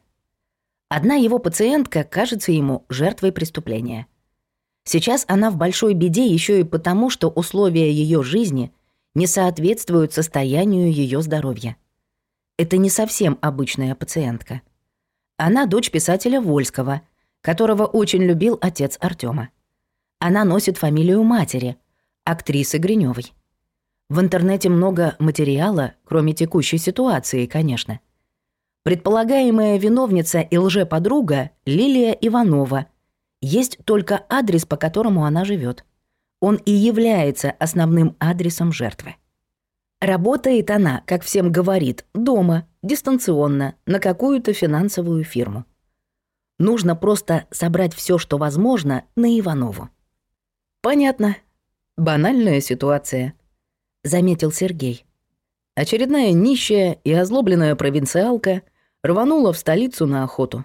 Одна его пациентка кажется ему жертвой преступления – Сейчас она в большой беде еще и потому, что условия ее жизни не соответствуют состоянию ее здоровья. Это не совсем обычная пациентка. Она дочь писателя Вольского, которого очень любил отец Артема. Она носит фамилию матери, актрисы Гриневой. В интернете много материала, кроме текущей ситуации, конечно. Предполагаемая виновница и лжеподруга Лилия Иванова – есть только адрес, по которому она живет. Он и является основным адресом жертвы. Работает она, как всем говорит, дома, дистанционно, на какую-то финансовую фирму. Нужно просто собрать все, что возможно, на Иванову. Понятно. Банальная ситуация, заметил Сергей. Очередная нищая и озлобленная провинциалка рванула в столицу на охоту.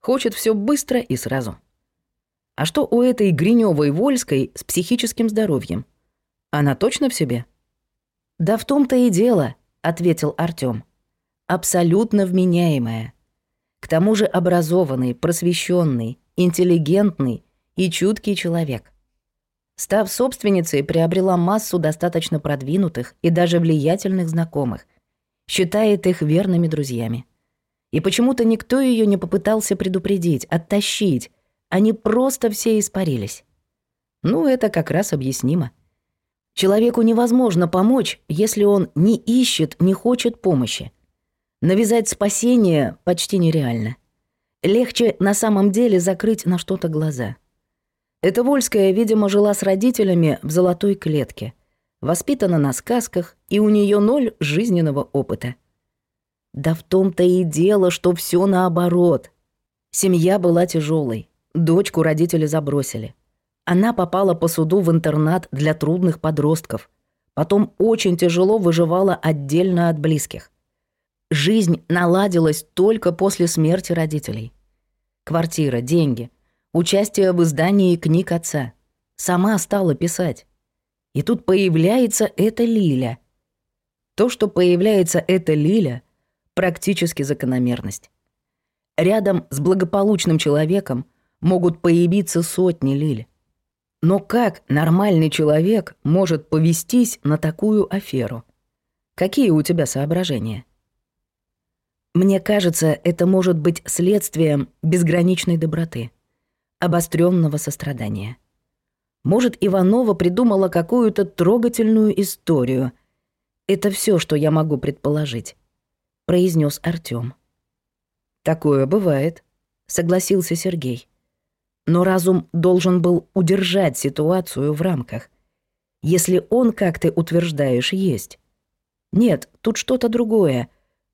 Хочет все быстро и сразу. А что у этой Гринёвой Вольской с психическим здоровьем? Она точно в себе? Да в том-то и дело, ответил Артём. Абсолютно вменяемая. К тому же образованный, просвещенный, интеллигентный и чуткий человек. Став собственницей, приобрела массу достаточно продвинутых и даже влиятельных знакомых, считает их верными друзьями. И почему-то никто ее не попытался предупредить, оттащить, они просто все испарились. Ну, это как раз объяснимо. Человеку невозможно помочь, если он не ищет, не хочет помощи. Навязать спасение почти нереально. Легче на самом деле закрыть на что-то глаза. Эта Вольская, видимо, жила с родителями в золотой клетке. Воспитана на сказках, и у нее ноль жизненного опыта. Да в том-то и дело, что все наоборот. Семья была тяжелой. Дочку родители забросили. Она попала по суду в интернат для трудных подростков. Потом очень тяжело выживала отдельно от близких. Жизнь наладилась только после смерти родителей. Квартира, деньги, участие в издании книг отца. Сама стала писать. И тут появляется эта Лиля. То, что появляется эта Лиля, практически закономерность. Рядом с благополучным человеком – могут появиться сотни Лиль. Но как нормальный человек может повестись на такую аферу? Какие у тебя соображения? Мне кажется, это может быть следствием безграничной доброты, обостренного сострадания. Может, Иванова придумала какую-то трогательную историю. Это все, что я могу предположить, произнес Артём. Такое бывает, согласился Сергей. Но разум должен был удержать ситуацию в рамках. Если он, как ты утверждаешь, есть. Нет, тут что-то другое.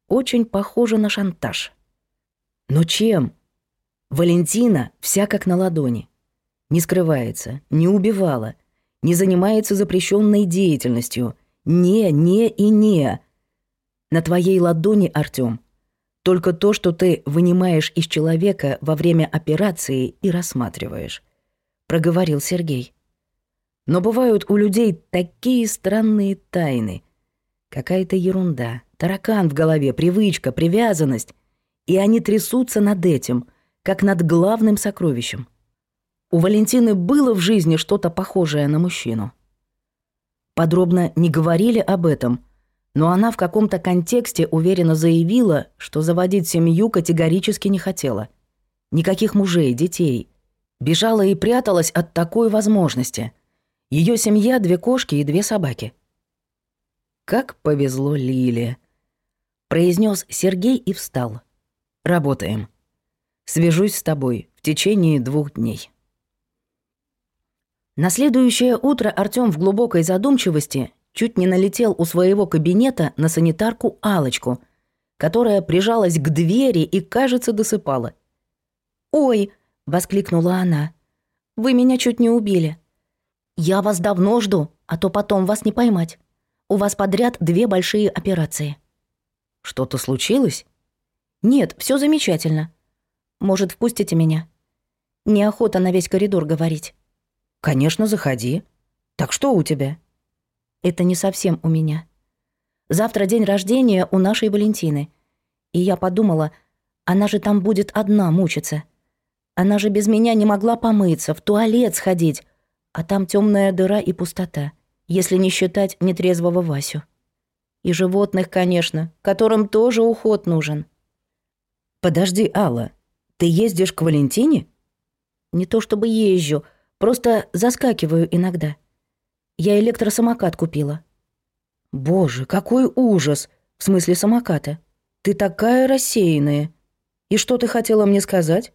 Очень похоже на шантаж. Но чем? Валентина вся как на ладони. Не скрывается, не убивала, не занимается запрещенной деятельностью. Не, не и не. На твоей ладони, Артём, только то, что ты вынимаешь из человека во время операции и рассматриваешь», — проговорил Сергей. «Но бывают у людей такие странные тайны. Какая-то ерунда, таракан в голове, привычка, привязанность. И они трясутся над этим, как над главным сокровищем. У Валентины было в жизни что-то похожее на мужчину. Подробно не говорили об этом — но она в каком-то контексте уверенно заявила, что заводить семью категорически не хотела. Никаких мужей, детей. Бежала и пряталась от такой возможности. Ее семья — две кошки и две собаки. «Как повезло Лиле», — произнес Сергей и встал. «Работаем. Свяжусь с тобой в течение двух дней». На следующее утро Артём в глубокой задумчивости чуть не налетел у своего кабинета на санитарку алочку которая прижалась к двери и, кажется, досыпала. «Ой!» — воскликнула она. «Вы меня чуть не убили. Я вас давно жду, а то потом вас не поймать. У вас подряд две большие операции». «Что-то случилось?» «Нет, все замечательно. Может, впустите меня?» «Неохота на весь коридор говорить». «Конечно, заходи. Так что у тебя?» Это не совсем у меня. Завтра день рождения у нашей Валентины. И я подумала, она же там будет одна мучиться. Она же без меня не могла помыться, в туалет сходить. А там темная дыра и пустота, если не считать нетрезвого Васю. И животных, конечно, которым тоже уход нужен. «Подожди, Алла, ты ездишь к Валентине?» «Не то чтобы езжу, просто заскакиваю иногда». Я электросамокат купила». «Боже, какой ужас! В смысле самоката. Ты такая рассеянная. И что ты хотела мне сказать?»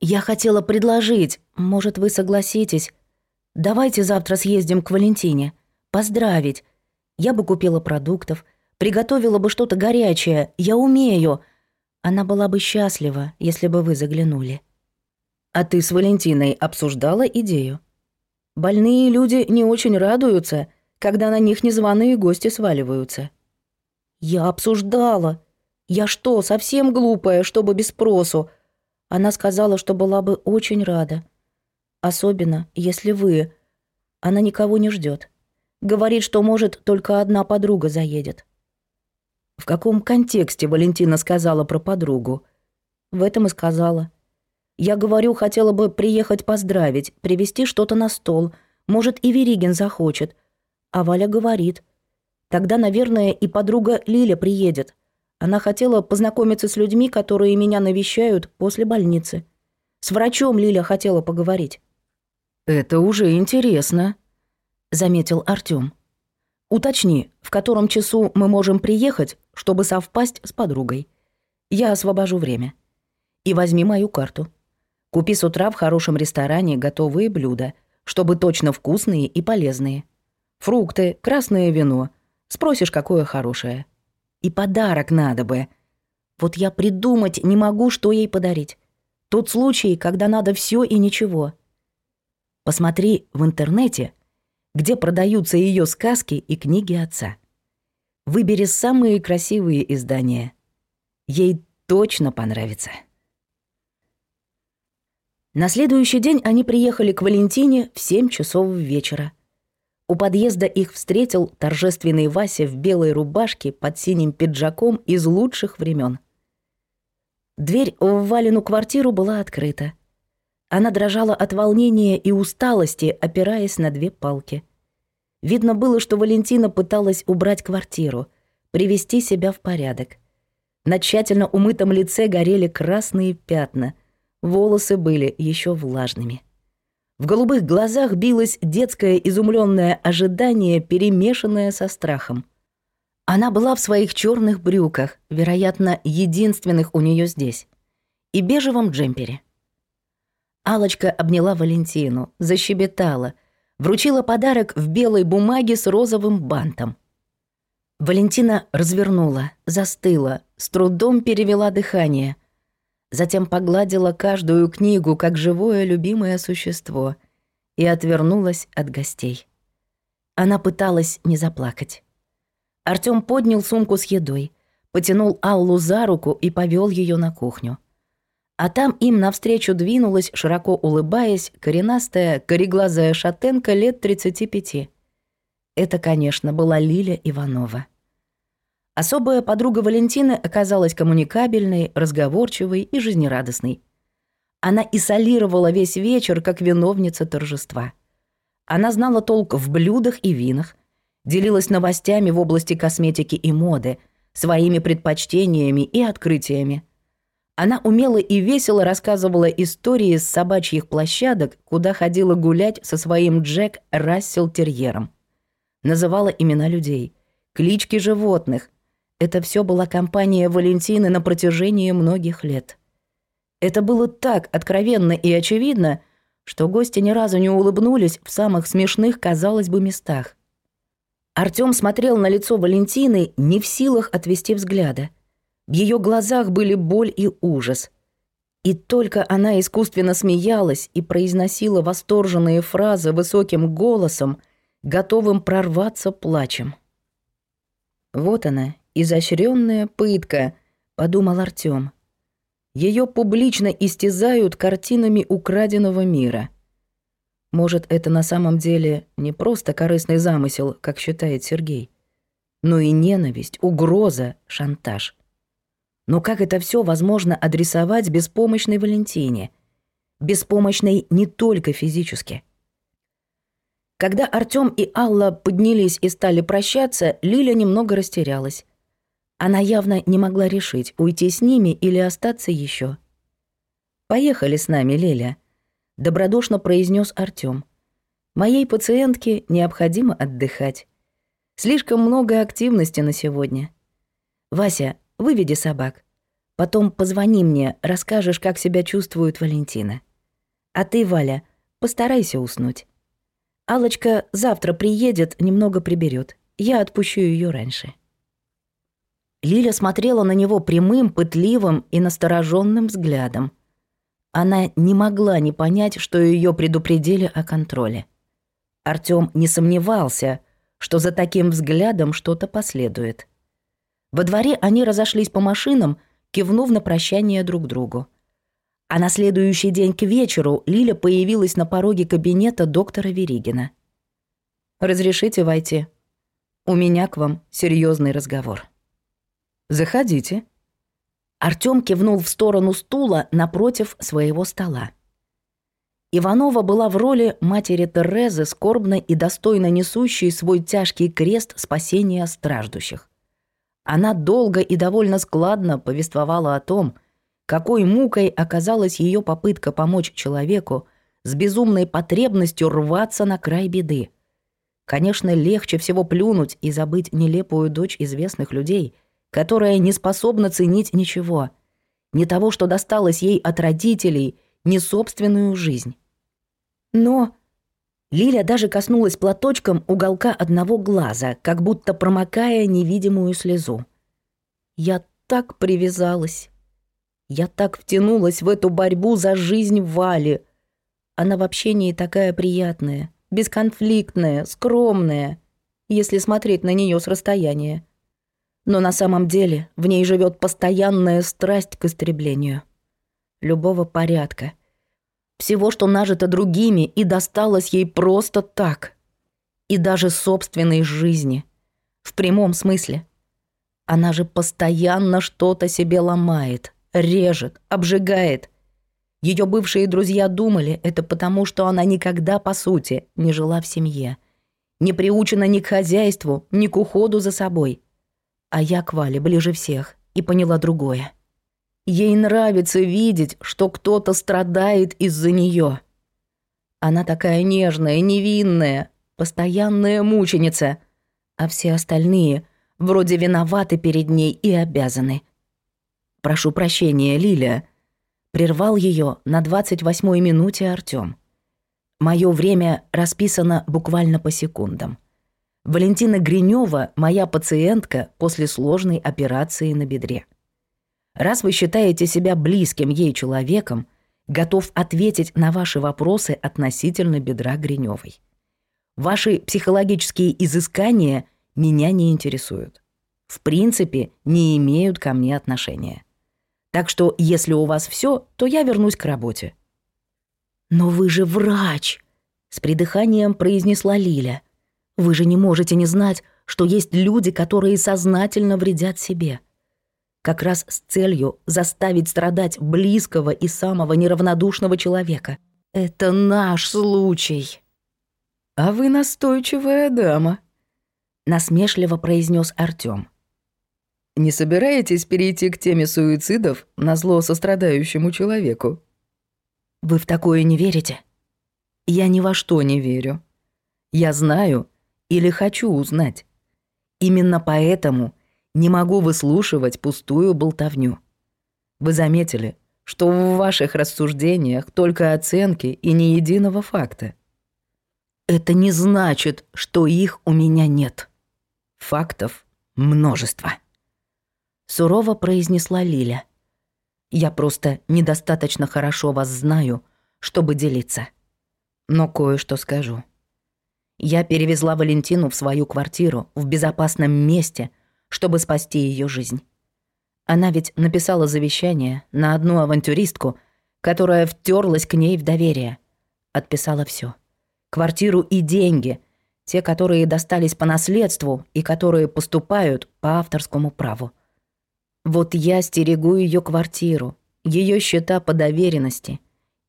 «Я хотела предложить. Может, вы согласитесь. Давайте завтра съездим к Валентине. Поздравить. Я бы купила продуктов, приготовила бы что-то горячее. Я умею. Она была бы счастлива, если бы вы заглянули». «А ты с Валентиной обсуждала идею?» Больные люди не очень радуются, когда на них незваные гости сваливаются. Я обсуждала. Я что, совсем глупая, чтобы без спросу? Она сказала, что была бы очень рада. Особенно, если вы. Она никого не ждет. Говорит, что, может, только одна подруга заедет. В каком контексте Валентина сказала про подругу? В этом и сказала. Я говорю, хотела бы приехать поздравить, привезти что-то на стол. Может, и Веригин захочет. А Валя говорит. Тогда, наверное, и подруга Лиля приедет. Она хотела познакомиться с людьми, которые меня навещают после больницы. С врачом Лиля хотела поговорить. «Это уже интересно», — заметил Артём. «Уточни, в котором часу мы можем приехать, чтобы совпасть с подругой. Я освобожу время. И возьми мою карту». Купи с утра в хорошем ресторане готовые блюда, чтобы точно вкусные и полезные. Фрукты, красное вино. Спросишь, какое хорошее. И подарок надо бы. Вот я придумать не могу, что ей подарить. Тот случай, когда надо все и ничего. Посмотри в интернете, где продаются ее сказки и книги отца. Выбери самые красивые издания. Ей точно понравится. На следующий день они приехали к Валентине в 7 часов вечера. У подъезда их встретил торжественный Вася в белой рубашке под синим пиджаком из лучших времен. Дверь в Валину квартиру была открыта. Она дрожала от волнения и усталости, опираясь на две палки. Видно было, что Валентина пыталась убрать квартиру, привести себя в порядок. На тщательно умытом лице горели красные пятна — Волосы были еще влажными. В голубых глазах билось детское изумленное ожидание, перемешанное со страхом. Она была в своих черных брюках, вероятно, единственных у нее здесь, и бежевом джемпере. Алочка обняла Валентину, защебетала, вручила подарок в белой бумаге с розовым бантом. Валентина развернула, застыла, с трудом перевела дыхание, затем погладила каждую книгу, как живое любимое существо, и отвернулась от гостей. Она пыталась не заплакать. Артём поднял сумку с едой, потянул Аллу за руку и повёл её на кухню. А там им навстречу двинулась, широко улыбаясь, коренастая, кореглазая шатенка лет 35. Это, конечно, была Лиля Иванова. Особая подруга Валентины оказалась коммуникабельной, разговорчивой и жизнерадостной. Она изолировала весь вечер как виновница торжества. Она знала толк в блюдах и винах, делилась новостями в области косметики и моды, своими предпочтениями и открытиями. Она умело и весело рассказывала истории с собачьих площадок, куда ходила гулять со своим Джек Рассел Терьером. Называла имена людей, клички животных – это все была компания Валентины на протяжении многих лет. Это было так откровенно и очевидно, что гости ни разу не улыбнулись в самых смешных, казалось бы, местах. Артём смотрел на лицо Валентины, не в силах отвести взгляда. В ее глазах были боль и ужас. И только она искусственно смеялась и произносила восторженные фразы высоким голосом, готовым прорваться плачем. Вот она, Изощренная пытка, подумал Артём. Ее публично истязают картинами украденного мира. Может, это на самом деле не просто корыстный замысел, как считает Сергей, но и ненависть, угроза, шантаж. Но как это все возможно адресовать беспомощной Валентине? Беспомощной не только физически. Когда Артём и Алла поднялись и стали прощаться, Лиля немного растерялась. Она явно не могла решить, уйти с ними или остаться еще. «Поехали с нами, Леля», — добродушно произнес Артём. «Моей пациентке необходимо отдыхать. Слишком много активности на сегодня. Вася, выведи собак. Потом позвони мне, расскажешь, как себя чувствует Валентина. А ты, Валя, постарайся уснуть. Алочка завтра приедет, немного приберет. Я отпущу ее раньше». Лиля смотрела на него прямым, пытливым и настороженным взглядом. Она не могла не понять, что ее предупредили о контроле. Артём не сомневался, что за таким взглядом что-то последует. Во дворе они разошлись по машинам, кивнув на прощание друг другу. А на следующий день к вечеру Лиля появилась на пороге кабинета доктора Веригина. «Разрешите войти? У меня к вам серьезный разговор». Заходите». Артём кивнул в сторону стула напротив своего стола. Иванова была в роли матери Терезы, скорбно и достойно несущей свой тяжкий крест спасения страждущих. Она долго и довольно складно повествовала о том, какой мукой оказалась ее попытка помочь человеку с безумной потребностью рваться на край беды. Конечно, легче всего плюнуть и забыть нелепую дочь известных людей — которая не способна ценить ничего, ни того, что досталось ей от родителей, ни собственную жизнь. Но Лиля даже коснулась платочком уголка одного глаза, как будто промокая невидимую слезу. «Я так привязалась. Я так втянулась в эту борьбу за жизнь Вали. Она в общении такая приятная, бесконфликтная, скромная, если смотреть на нее с расстояния но на самом деле в ней живет постоянная страсть к истреблению. Любого порядка. Всего, что нажито другими и досталось ей просто так. И даже собственной жизни. В прямом смысле. Она же постоянно что-то себе ломает, режет, обжигает. Ее бывшие друзья думали, это потому, что она никогда, по сути, не жила в семье. Не приучена ни к хозяйству, ни к уходу за собой – а я к Вале ближе всех и поняла другое. Ей нравится видеть, что кто-то страдает из-за нее. Она такая нежная, невинная, постоянная мученица, а все остальные вроде виноваты перед ней и обязаны. «Прошу прощения, Лиля», — прервал ее на 28-й минуте Артём. Мое время расписано буквально по секундам. Валентина Гринева – моя пациентка после сложной операции на бедре. Раз вы считаете себя близким ей человеком, готов ответить на ваши вопросы относительно бедра Гриневой. Ваши психологические изыскания меня не интересуют. В принципе, не имеют ко мне отношения. Так что, если у вас все, то я вернусь к работе. «Но вы же врач!» — с придыханием произнесла Лиля — вы же не можете не знать, что есть люди, которые сознательно вредят себе. Как раз с целью заставить страдать близкого и самого неравнодушного человека. Это наш случай. А вы настойчивая дама, насмешливо произнес Артем. Не собираетесь перейти к теме суицидов на зло сострадающему человеку? Вы в такое не верите? Я ни во что не верю. Я знаю, или хочу узнать. Именно поэтому не могу выслушивать пустую болтовню. Вы заметили, что в ваших рассуждениях только оценки и ни единого факта. Это не значит, что их у меня нет. Фактов множество. Сурово произнесла Лиля. Я просто недостаточно хорошо вас знаю, чтобы делиться. Но кое-что скажу. Я перевезла Валентину в свою квартиру в безопасном месте, чтобы спасти ее жизнь. Она ведь написала завещание на одну авантюристку, которая втерлась к ней в доверие. Отписала все: Квартиру и деньги, те, которые достались по наследству и которые поступают по авторскому праву. Вот я стерегу ее квартиру, ее счета по доверенности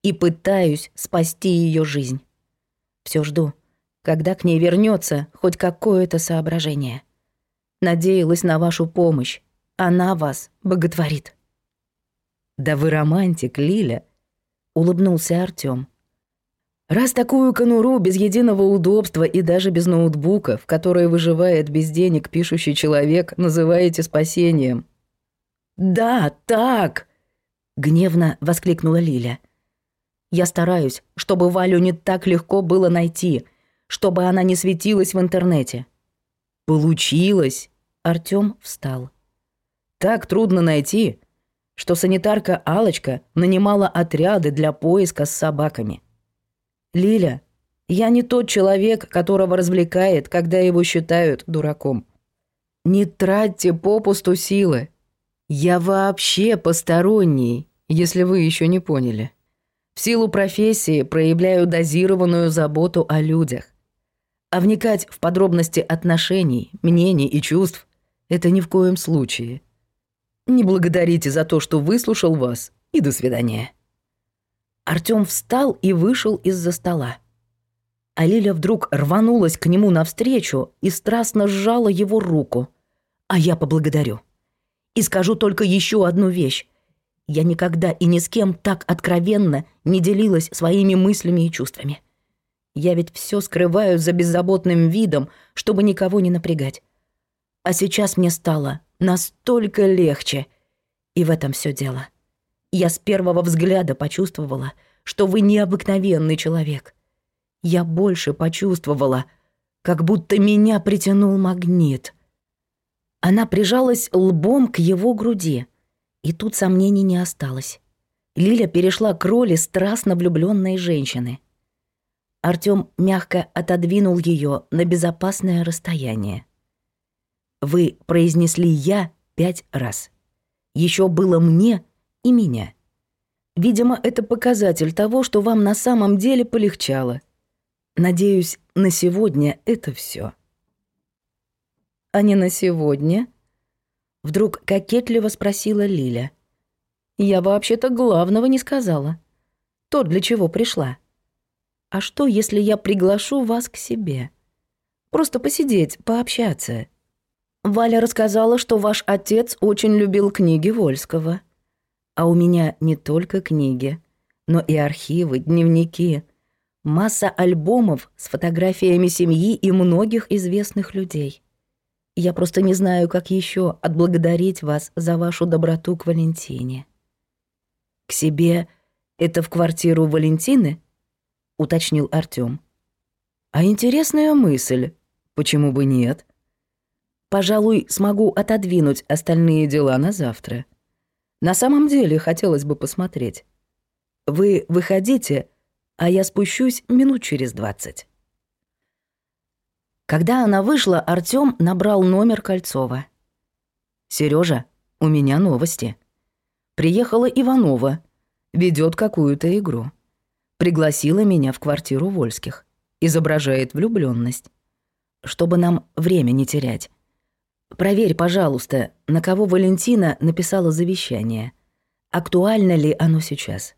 и пытаюсь спасти ее жизнь. Все жду, когда к ней вернется хоть какое-то соображение. Надеялась на вашу помощь. Она вас боготворит». «Да вы романтик, Лиля», — улыбнулся Артем. «Раз такую конуру без единого удобства и даже без ноутбука, в которой выживает без денег пишущий человек, называете спасением». «Да, так!» — гневно воскликнула Лиля. «Я стараюсь, чтобы Валю не так легко было найти, чтобы она не светилась в интернете. Получилось. Артём встал. Так трудно найти, что санитарка Алочка нанимала отряды для поиска с собаками. Лиля, я не тот человек, которого развлекает, когда его считают дураком. Не тратьте попусту силы. Я вообще посторонний, если вы еще не поняли. В силу профессии проявляю дозированную заботу о людях. А вникать в подробности отношений, мнений и чувств – это ни в коем случае. Не благодарите за то, что выслушал вас, и до свидания. Артём встал и вышел из-за стола. А Лиля вдруг рванулась к нему навстречу и страстно сжала его руку. А я поблагодарю. И скажу только еще одну вещь. Я никогда и ни с кем так откровенно не делилась своими мыслями и чувствами. Я ведь все скрываю за беззаботным видом, чтобы никого не напрягать. А сейчас мне стало настолько легче. И в этом все дело. Я с первого взгляда почувствовала, что вы необыкновенный человек. Я больше почувствовала, как будто меня притянул магнит. Она прижалась лбом к его груди, и тут сомнений не осталось. Лиля перешла к роли страстно влюбленной женщины — Артём мягко отодвинул её на безопасное расстояние. «Вы произнесли «я» пять раз. Ещё было «мне» и «меня». Видимо, это показатель того, что вам на самом деле полегчало. Надеюсь, на сегодня это всё. А не на сегодня? Вдруг кокетливо спросила Лиля. Я вообще-то главного не сказала. То, для чего пришла. А что, если я приглашу вас к себе? Просто посидеть, пообщаться. Валя рассказала, что ваш отец очень любил книги Вольского. А у меня не только книги, но и архивы, дневники. Масса альбомов с фотографиями семьи и многих известных людей. Я просто не знаю, как еще отблагодарить вас за вашу доброту к Валентине. К себе — это в квартиру Валентины — уточнил Артём. А интересная мысль. Почему бы нет? Пожалуй, смогу отодвинуть остальные дела на завтра. На самом деле хотелось бы посмотреть. Вы выходите, а я спущусь минут через двадцать. Когда она вышла, Артём набрал номер Кольцова. «Серёжа, у меня новости. Приехала Иванова, ведёт какую-то игру пригласила меня в квартиру Вольских. Изображает влюбленность. Чтобы нам время не терять. Проверь, пожалуйста, на кого Валентина написала завещание. Актуально ли оно сейчас?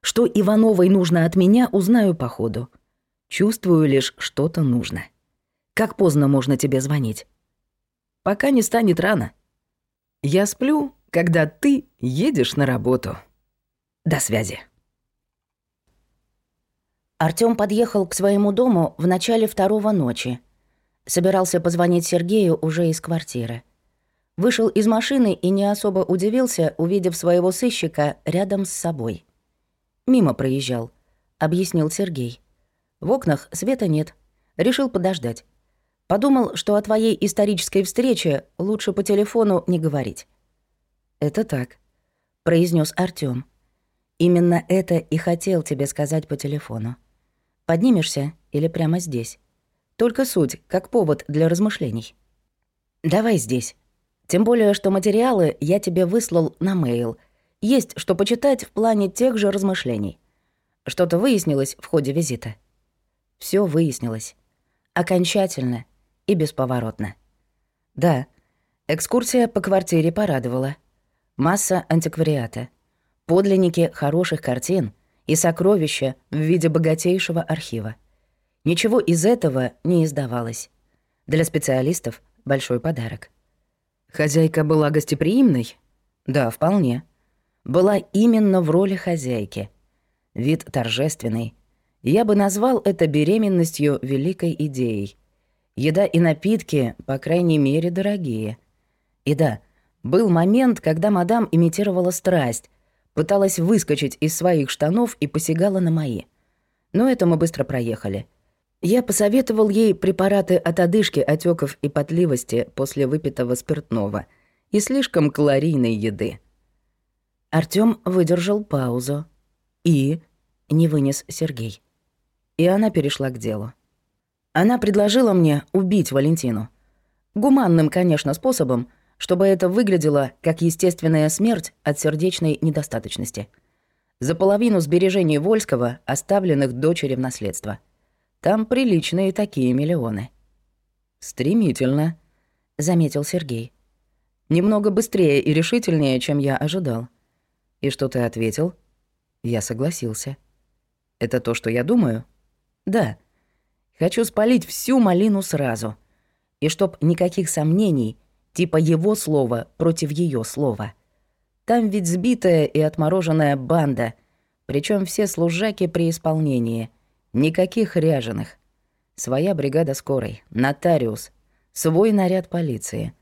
Что Ивановой нужно от меня, узнаю по ходу. Чувствую лишь, что-то нужно. Как поздно можно тебе звонить? Пока не станет рано. Я сплю, когда ты едешь на работу. До связи. Артём подъехал к своему дому в начале второго ночи. Собирался позвонить Сергею уже из квартиры. Вышел из машины и не особо удивился, увидев своего сыщика рядом с собой. «Мимо проезжал», — объяснил Сергей. «В окнах света нет. Решил подождать. Подумал, что о твоей исторической встрече лучше по телефону не говорить». «Это так», — произнес Артём. «Именно это и хотел тебе сказать по телефону». Поднимешься или прямо здесь? Только суть, как повод для размышлений. Давай здесь. Тем более, что материалы я тебе выслал на мейл. Есть что почитать в плане тех же размышлений. Что-то выяснилось в ходе визита. Все выяснилось. Окончательно и бесповоротно. Да, экскурсия по квартире порадовала. Масса антиквариата. Подлинники хороших картин — и сокровища в виде богатейшего архива. Ничего из этого не издавалось. Для специалистов большой подарок. Хозяйка была гостеприимной? Да, вполне. Была именно в роли хозяйки. Вид торжественный. Я бы назвал это беременностью великой идеей. Еда и напитки, по крайней мере, дорогие. И да, был момент, когда мадам имитировала страсть, пыталась выскочить из своих штанов и посягала на мои. Но это мы быстро проехали. Я посоветовал ей препараты от одышки, отеков и потливости после выпитого спиртного и слишком калорийной еды. Артём выдержал паузу. И не вынес Сергей. И она перешла к делу. Она предложила мне убить Валентину. Гуманным, конечно, способом, чтобы это выглядело как естественная смерть от сердечной недостаточности. За половину сбережений Вольского, оставленных дочери в наследство. Там приличные такие миллионы. «Стремительно», — заметил Сергей. «Немного быстрее и решительнее, чем я ожидал». «И что ты ответил?» Я согласился. «Это то, что я думаю?» «Да. Хочу спалить всю малину сразу. И чтоб никаких сомнений — Типа его слово против ее слова. Там ведь сбитая и отмороженная банда, причем все служаки при исполнении. Никаких ряженых. Своя бригада скорой, нотариус, свой наряд полиции.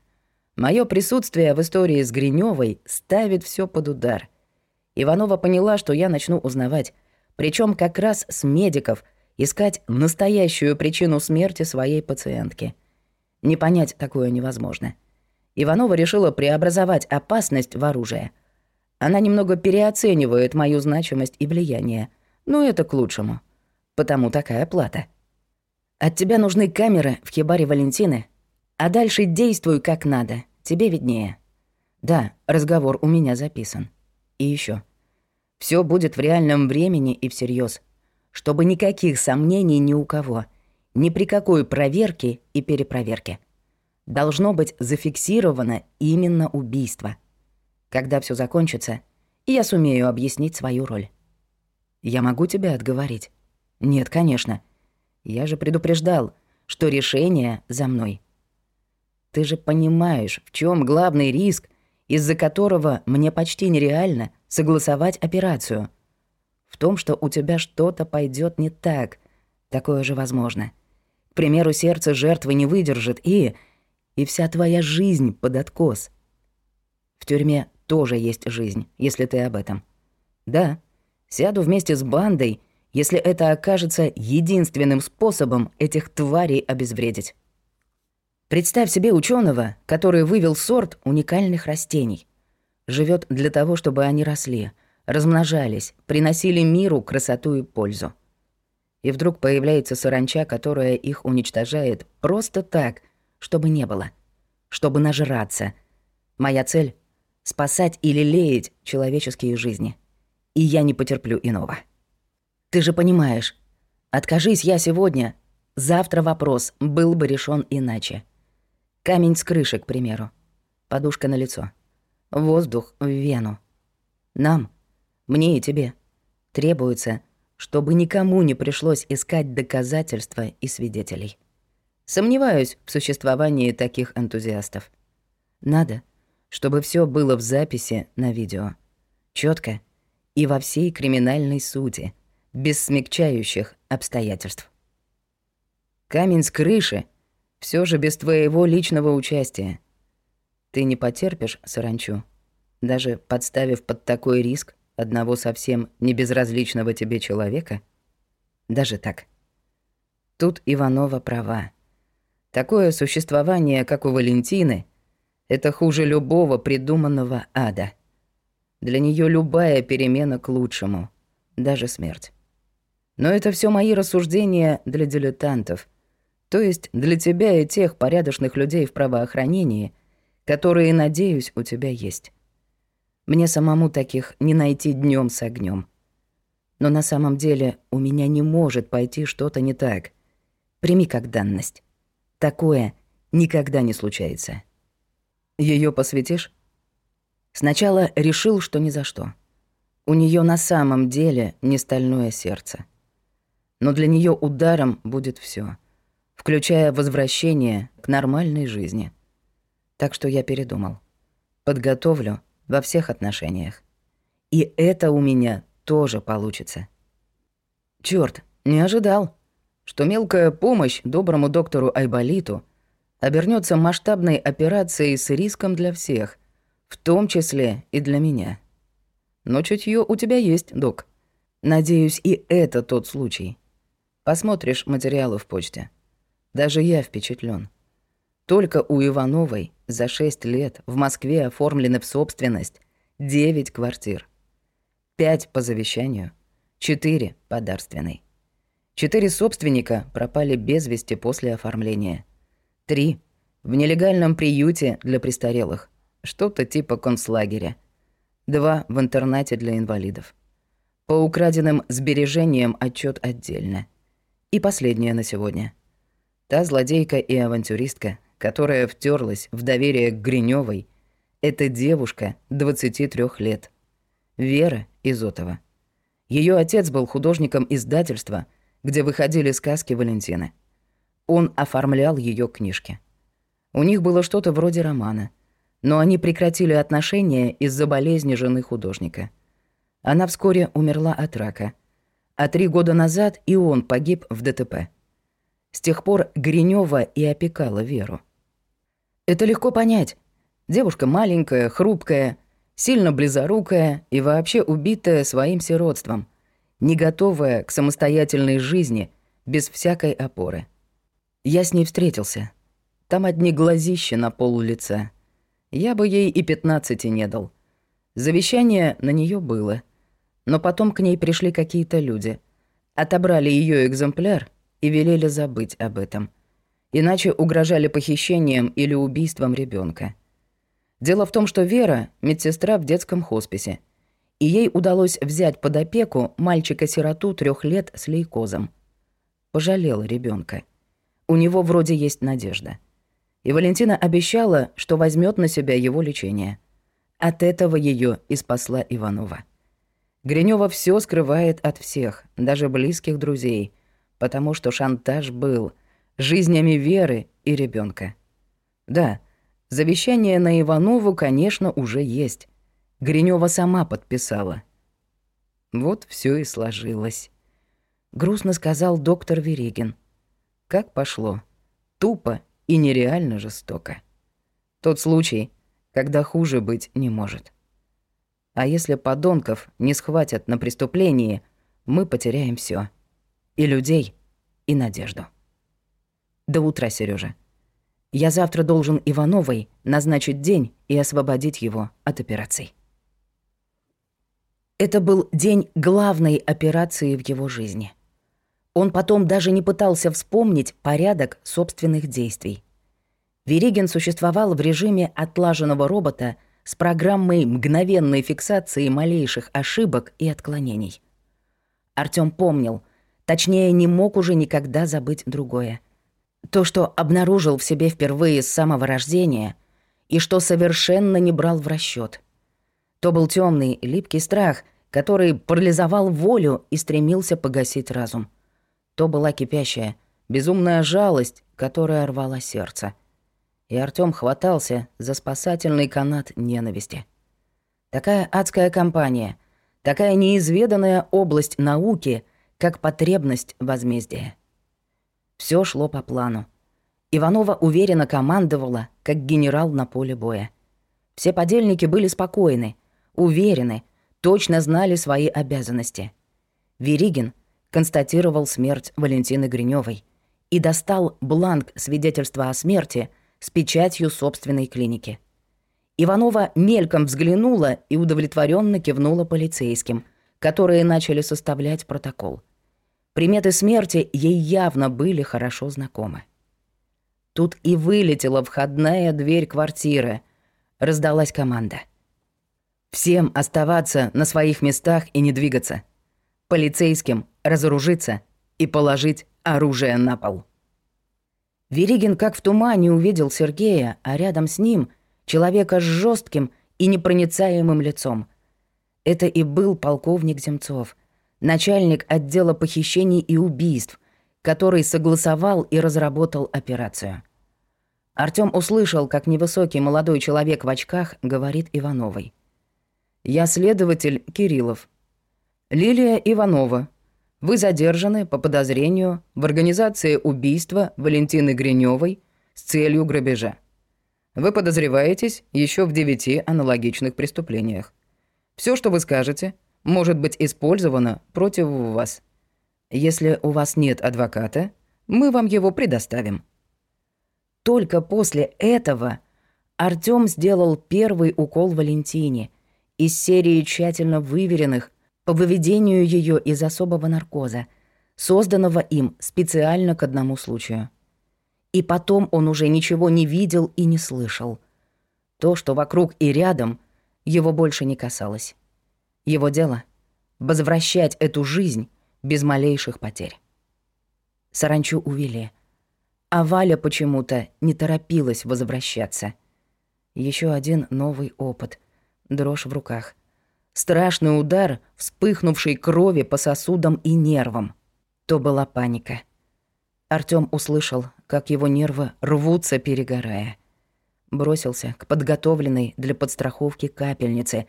Мое присутствие в истории с Гриневой ставит все под удар. Иванова поняла, что я начну узнавать, причем как раз с медиков, искать настоящую причину смерти своей пациентки. Не понять такое невозможно. — Иванова решила преобразовать опасность в оружие. Она немного переоценивает мою значимость и влияние, но это к лучшему. Потому такая плата. От тебя нужны камеры в хибаре Валентины, а дальше действуй как надо, тебе виднее. Да, разговор у меня записан. И еще. Все будет в реальном времени и всерьез, чтобы никаких сомнений ни у кого, ни при какой проверке и перепроверке должно быть зафиксировано именно убийство. Когда все закончится, я сумею объяснить свою роль. Я могу тебя отговорить? Нет, конечно. Я же предупреждал, что решение за мной. Ты же понимаешь, в чем главный риск, из-за которого мне почти нереально согласовать операцию. В том, что у тебя что-то пойдет не так. Такое же возможно. К примеру, сердце жертвы не выдержит и и вся твоя жизнь под откос. В тюрьме тоже есть жизнь, если ты об этом. Да, сяду вместе с бандой, если это окажется единственным способом этих тварей обезвредить. Представь себе ученого, который вывел сорт уникальных растений. Живет для того, чтобы они росли, размножались, приносили миру красоту и пользу. И вдруг появляется саранча, которая их уничтожает просто так, чтобы не было. Чтобы нажраться. Моя цель — спасать или леять человеческие жизни. И я не потерплю иного. Ты же понимаешь, откажись я сегодня, завтра вопрос был бы решен иначе. Камень с крыши, к примеру. Подушка на лицо. Воздух в вену. Нам, мне и тебе, требуется, чтобы никому не пришлось искать доказательства и свидетелей. Сомневаюсь в существовании таких энтузиастов. Надо, чтобы все было в записи на видео. четко и во всей криминальной сути, без смягчающих обстоятельств. Камень с крыши все же без твоего личного участия. Ты не потерпишь саранчу, даже подставив под такой риск одного совсем небезразличного тебе человека. Даже так. Тут Иванова права. Такое существование, как у Валентины, это хуже любого придуманного ада. Для нее любая перемена к лучшему, даже смерть. Но это все мои рассуждения для дилетантов, то есть для тебя и тех порядочных людей в правоохранении, которые, надеюсь, у тебя есть. Мне самому таких не найти днем с огнем. Но на самом деле у меня не может пойти что-то не так. Прими как данность такое никогда не случается. Ее посвятишь? Сначала решил, что ни за что. У нее на самом деле не стальное сердце. Но для нее ударом будет все, включая возвращение к нормальной жизни. Так что я передумал. Подготовлю во всех отношениях. И это у меня тоже получится. Черт, не ожидал что мелкая помощь доброму доктору Айболиту обернется масштабной операцией с риском для всех, в том числе и для меня. Но чутье у тебя есть, док. Надеюсь, и это тот случай. Посмотришь материалы в почте. Даже я впечатлен. Только у Ивановой за 6 лет в Москве оформлены в собственность 9 квартир. 5 по завещанию, 4 подарственной. Четыре собственника пропали без вести после оформления. Три – в нелегальном приюте для престарелых, что-то типа концлагеря. Два – в интернате для инвалидов. По украденным сбережениям отчет отдельно. И последнее на сегодня. Та злодейка и авантюристка, которая втерлась в доверие к Гринёвой, это девушка 23 лет. Вера Изотова. Ее отец был художником издательства – где выходили сказки Валентины. Он оформлял ее книжки. У них было что-то вроде романа, но они прекратили отношения из-за болезни жены художника. Она вскоре умерла от рака, а три года назад и он погиб в ДТП. С тех пор Гринева и опекала Веру. Это легко понять. Девушка маленькая, хрупкая, сильно близорукая и вообще убитая своим сиротством – не готовая к самостоятельной жизни, без всякой опоры. Я с ней встретился. Там одни глазища на полу лица. Я бы ей и пятнадцати не дал. Завещание на нее было. Но потом к ней пришли какие-то люди. Отобрали ее экземпляр и велели забыть об этом. Иначе угрожали похищением или убийством ребенка. Дело в том, что Вера — медсестра в детском хосписе — и ей удалось взять под опеку мальчика-сироту трех лет с лейкозом. Пожалела ребенка. У него вроде есть надежда. И Валентина обещала, что возьмет на себя его лечение. От этого ее и спасла Иванова. Гринева все скрывает от всех, даже близких друзей, потому что шантаж был жизнями Веры и ребенка. Да, завещание на Иванову, конечно, уже есть, Гринева сама подписала. Вот все и сложилось. Грустно сказал доктор Верегин. Как пошло. Тупо и нереально жестоко. Тот случай, когда хуже быть не может. А если подонков не схватят на преступлении, мы потеряем все. И людей, и надежду. До утра, Сережа. Я завтра должен Ивановой назначить день и освободить его от операций. Это был день главной операции в его жизни. Он потом даже не пытался вспомнить порядок собственных действий. Веригин существовал в режиме отлаженного робота с программой мгновенной фиксации малейших ошибок и отклонений. Артём помнил, точнее, не мог уже никогда забыть другое. То, что обнаружил в себе впервые с самого рождения и что совершенно не брал в расчет. То был темный, липкий страх, который парализовал волю и стремился погасить разум. То была кипящая, безумная жалость, которая рвала сердце. И Артём хватался за спасательный канат ненависти. Такая адская компания, такая неизведанная область науки, как потребность возмездия. Все шло по плану. Иванова уверенно командовала, как генерал на поле боя. Все подельники были спокойны, уверены, точно знали свои обязанности. Веригин констатировал смерть Валентины Гринёвой и достал бланк свидетельства о смерти с печатью собственной клиники. Иванова мельком взглянула и удовлетворенно кивнула полицейским, которые начали составлять протокол. Приметы смерти ей явно были хорошо знакомы. Тут и вылетела входная дверь квартиры. Раздалась команда — Всем оставаться на своих местах и не двигаться. Полицейским разоружиться и положить оружие на пол. Веригин как в тумане увидел Сергея, а рядом с ним — человека с жестким и непроницаемым лицом. Это и был полковник Земцов, начальник отдела похищений и убийств, который согласовал и разработал операцию. Артём услышал, как невысокий молодой человек в очках говорит Ивановой — я следователь Кириллов. Лилия Иванова. Вы задержаны по подозрению в организации убийства Валентины Гриневой с целью грабежа. Вы подозреваетесь еще в девяти аналогичных преступлениях. Все, что вы скажете, может быть использовано против вас. Если у вас нет адвоката, мы вам его предоставим. Только после этого Артём сделал первый укол Валентине, из серии тщательно выверенных по выведению ее из особого наркоза, созданного им специально к одному случаю. И потом он уже ничего не видел и не слышал. То, что вокруг и рядом, его больше не касалось. Его дело — возвращать эту жизнь без малейших потерь. Саранчу увели. А Валя почему-то не торопилась возвращаться. Еще один новый опыт — дрожь в руках. Страшный удар, вспыхнувший крови по сосудам и нервам. То была паника. Артём услышал, как его нервы рвутся, перегорая. Бросился к подготовленной для подстраховки капельнице.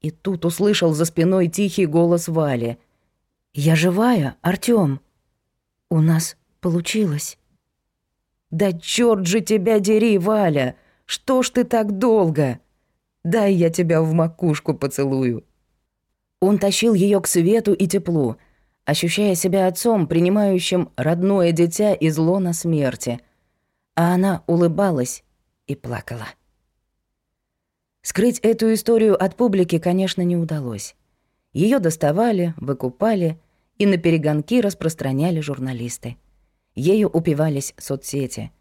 И тут услышал за спиной тихий голос Вали. «Я живая, Артём!» «У нас получилось!» «Да чёрт же тебя дери, Валя! Что ж ты так долго?» Дай я тебя в макушку поцелую». Он тащил ее к свету и теплу, ощущая себя отцом, принимающим родное дитя из лона смерти. А она улыбалась и плакала. Скрыть эту историю от публики, конечно, не удалось. Ее доставали, выкупали и на перегонки распространяли журналисты. Ею упивались соцсети.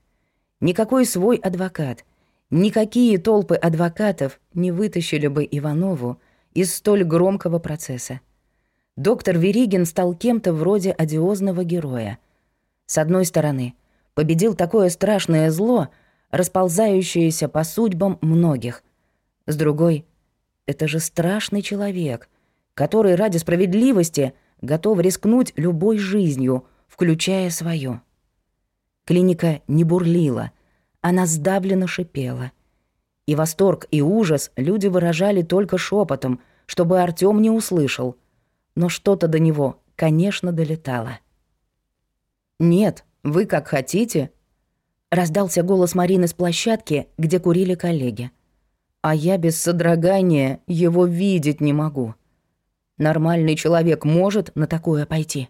Никакой свой адвокат — Никакие толпы адвокатов не вытащили бы Иванову из столь громкого процесса. Доктор Веригин стал кем-то вроде одиозного героя. С одной стороны, победил такое страшное зло, расползающееся по судьбам многих. С другой, это же страшный человек, который ради справедливости готов рискнуть любой жизнью, включая свою. Клиника не бурлила — она сдавленно шипела. И восторг, и ужас люди выражали только шепотом, чтобы Артём не услышал. Но что-то до него, конечно, долетало. «Нет, вы как хотите», — раздался голос Марины с площадки, где курили коллеги. «А я без содрогания его видеть не могу. Нормальный человек может на такое пойти?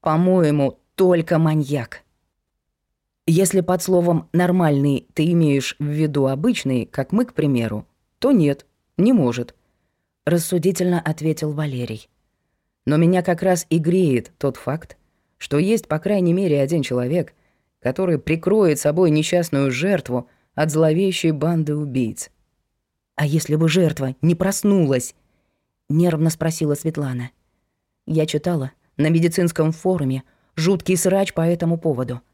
По-моему, только маньяк». Если под словом «нормальный» ты имеешь в виду обычный, как мы, к примеру, то нет, не может. Рассудительно ответил Валерий. Но меня как раз и греет тот факт, что есть по крайней мере один человек, который прикроет собой несчастную жертву от зловещей банды убийц. «А если бы жертва не проснулась?» — нервно спросила Светлана. Я читала на медицинском форуме жуткий срач по этому поводу —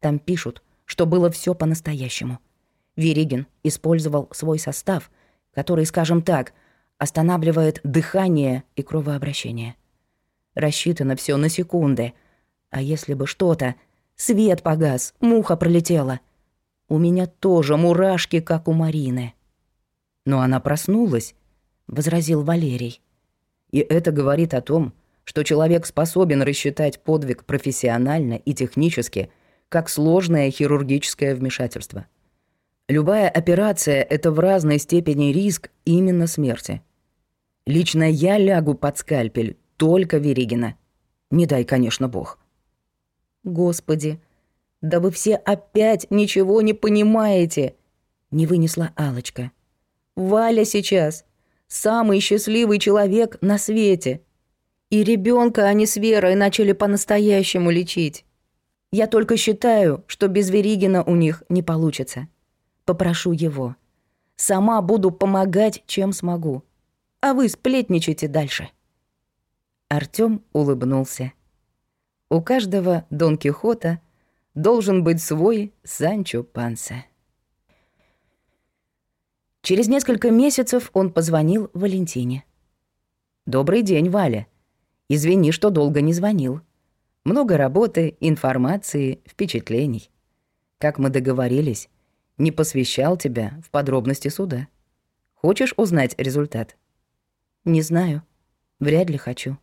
там пишут, что было все по-настоящему. Веригин использовал свой состав, который, скажем так, останавливает дыхание и кровообращение. Рассчитано все на секунды. А если бы что-то... Свет погас, муха пролетела. У меня тоже мурашки, как у Марины. Но она проснулась, возразил Валерий. И это говорит о том, что человек способен рассчитать подвиг профессионально и технически – как сложное хирургическое вмешательство. Любая операция — это в разной степени риск именно смерти. Лично я лягу под скальпель, только Веригина. Не дай, конечно, бог. Господи, да вы все опять ничего не понимаете, не вынесла Алочка. Валя сейчас самый счастливый человек на свете. И ребенка они с Верой начали по-настоящему лечить. Я только считаю, что без Веригина у них не получится. Попрошу его. Сама буду помогать, чем смогу. А вы сплетничайте дальше». Артём улыбнулся. У каждого Дон Кихота должен быть свой Санчо Панса. Через несколько месяцев он позвонил Валентине. «Добрый день, Валя. Извини, что долго не звонил. Много работы, информации, впечатлений. Как мы договорились, не посвящал тебя в подробности суда. Хочешь узнать результат? Не знаю. Вряд ли хочу.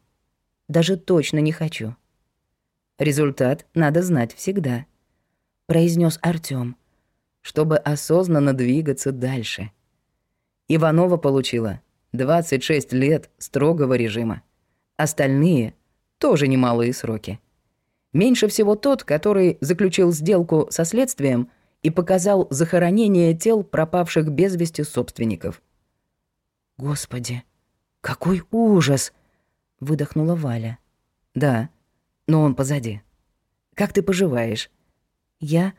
Даже точно не хочу. Результат надо знать всегда, произнес Артём, чтобы осознанно двигаться дальше. Иванова получила 26 лет строгого режима. Остальные тоже немалые сроки. Меньше всего тот, который заключил сделку со следствием и показал захоронение тел пропавших без вести собственников. «Господи, какой ужас!» — выдохнула Валя. «Да, но он позади. Как ты поживаешь?» «Я...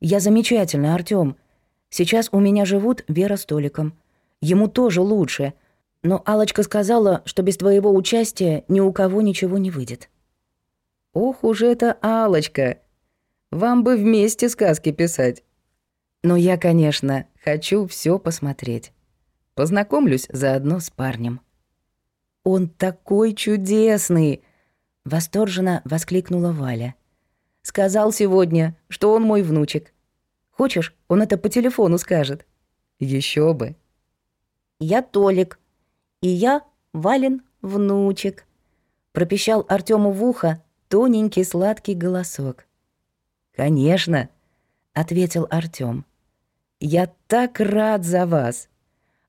Я замечательно, Артём. Сейчас у меня живут Вера с Толиком. Ему тоже лучше. Но алочка сказала, что без твоего участия ни у кого ничего не выйдет». Ох уж это алочка Вам бы вместе сказки писать. Но я, конечно, хочу все посмотреть. Познакомлюсь заодно с парнем. Он такой чудесный! Восторженно воскликнула Валя. Сказал сегодня, что он мой внучек. Хочешь, он это по телефону скажет. Еще бы. Я Толик, и я Вален внучек, пропищал Артему в ухо тоненький сладкий голосок. «Конечно», — ответил Артём. «Я так рад за вас.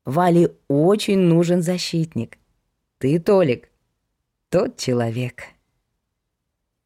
Вале очень нужен защитник. Ты, Толик, тот человек».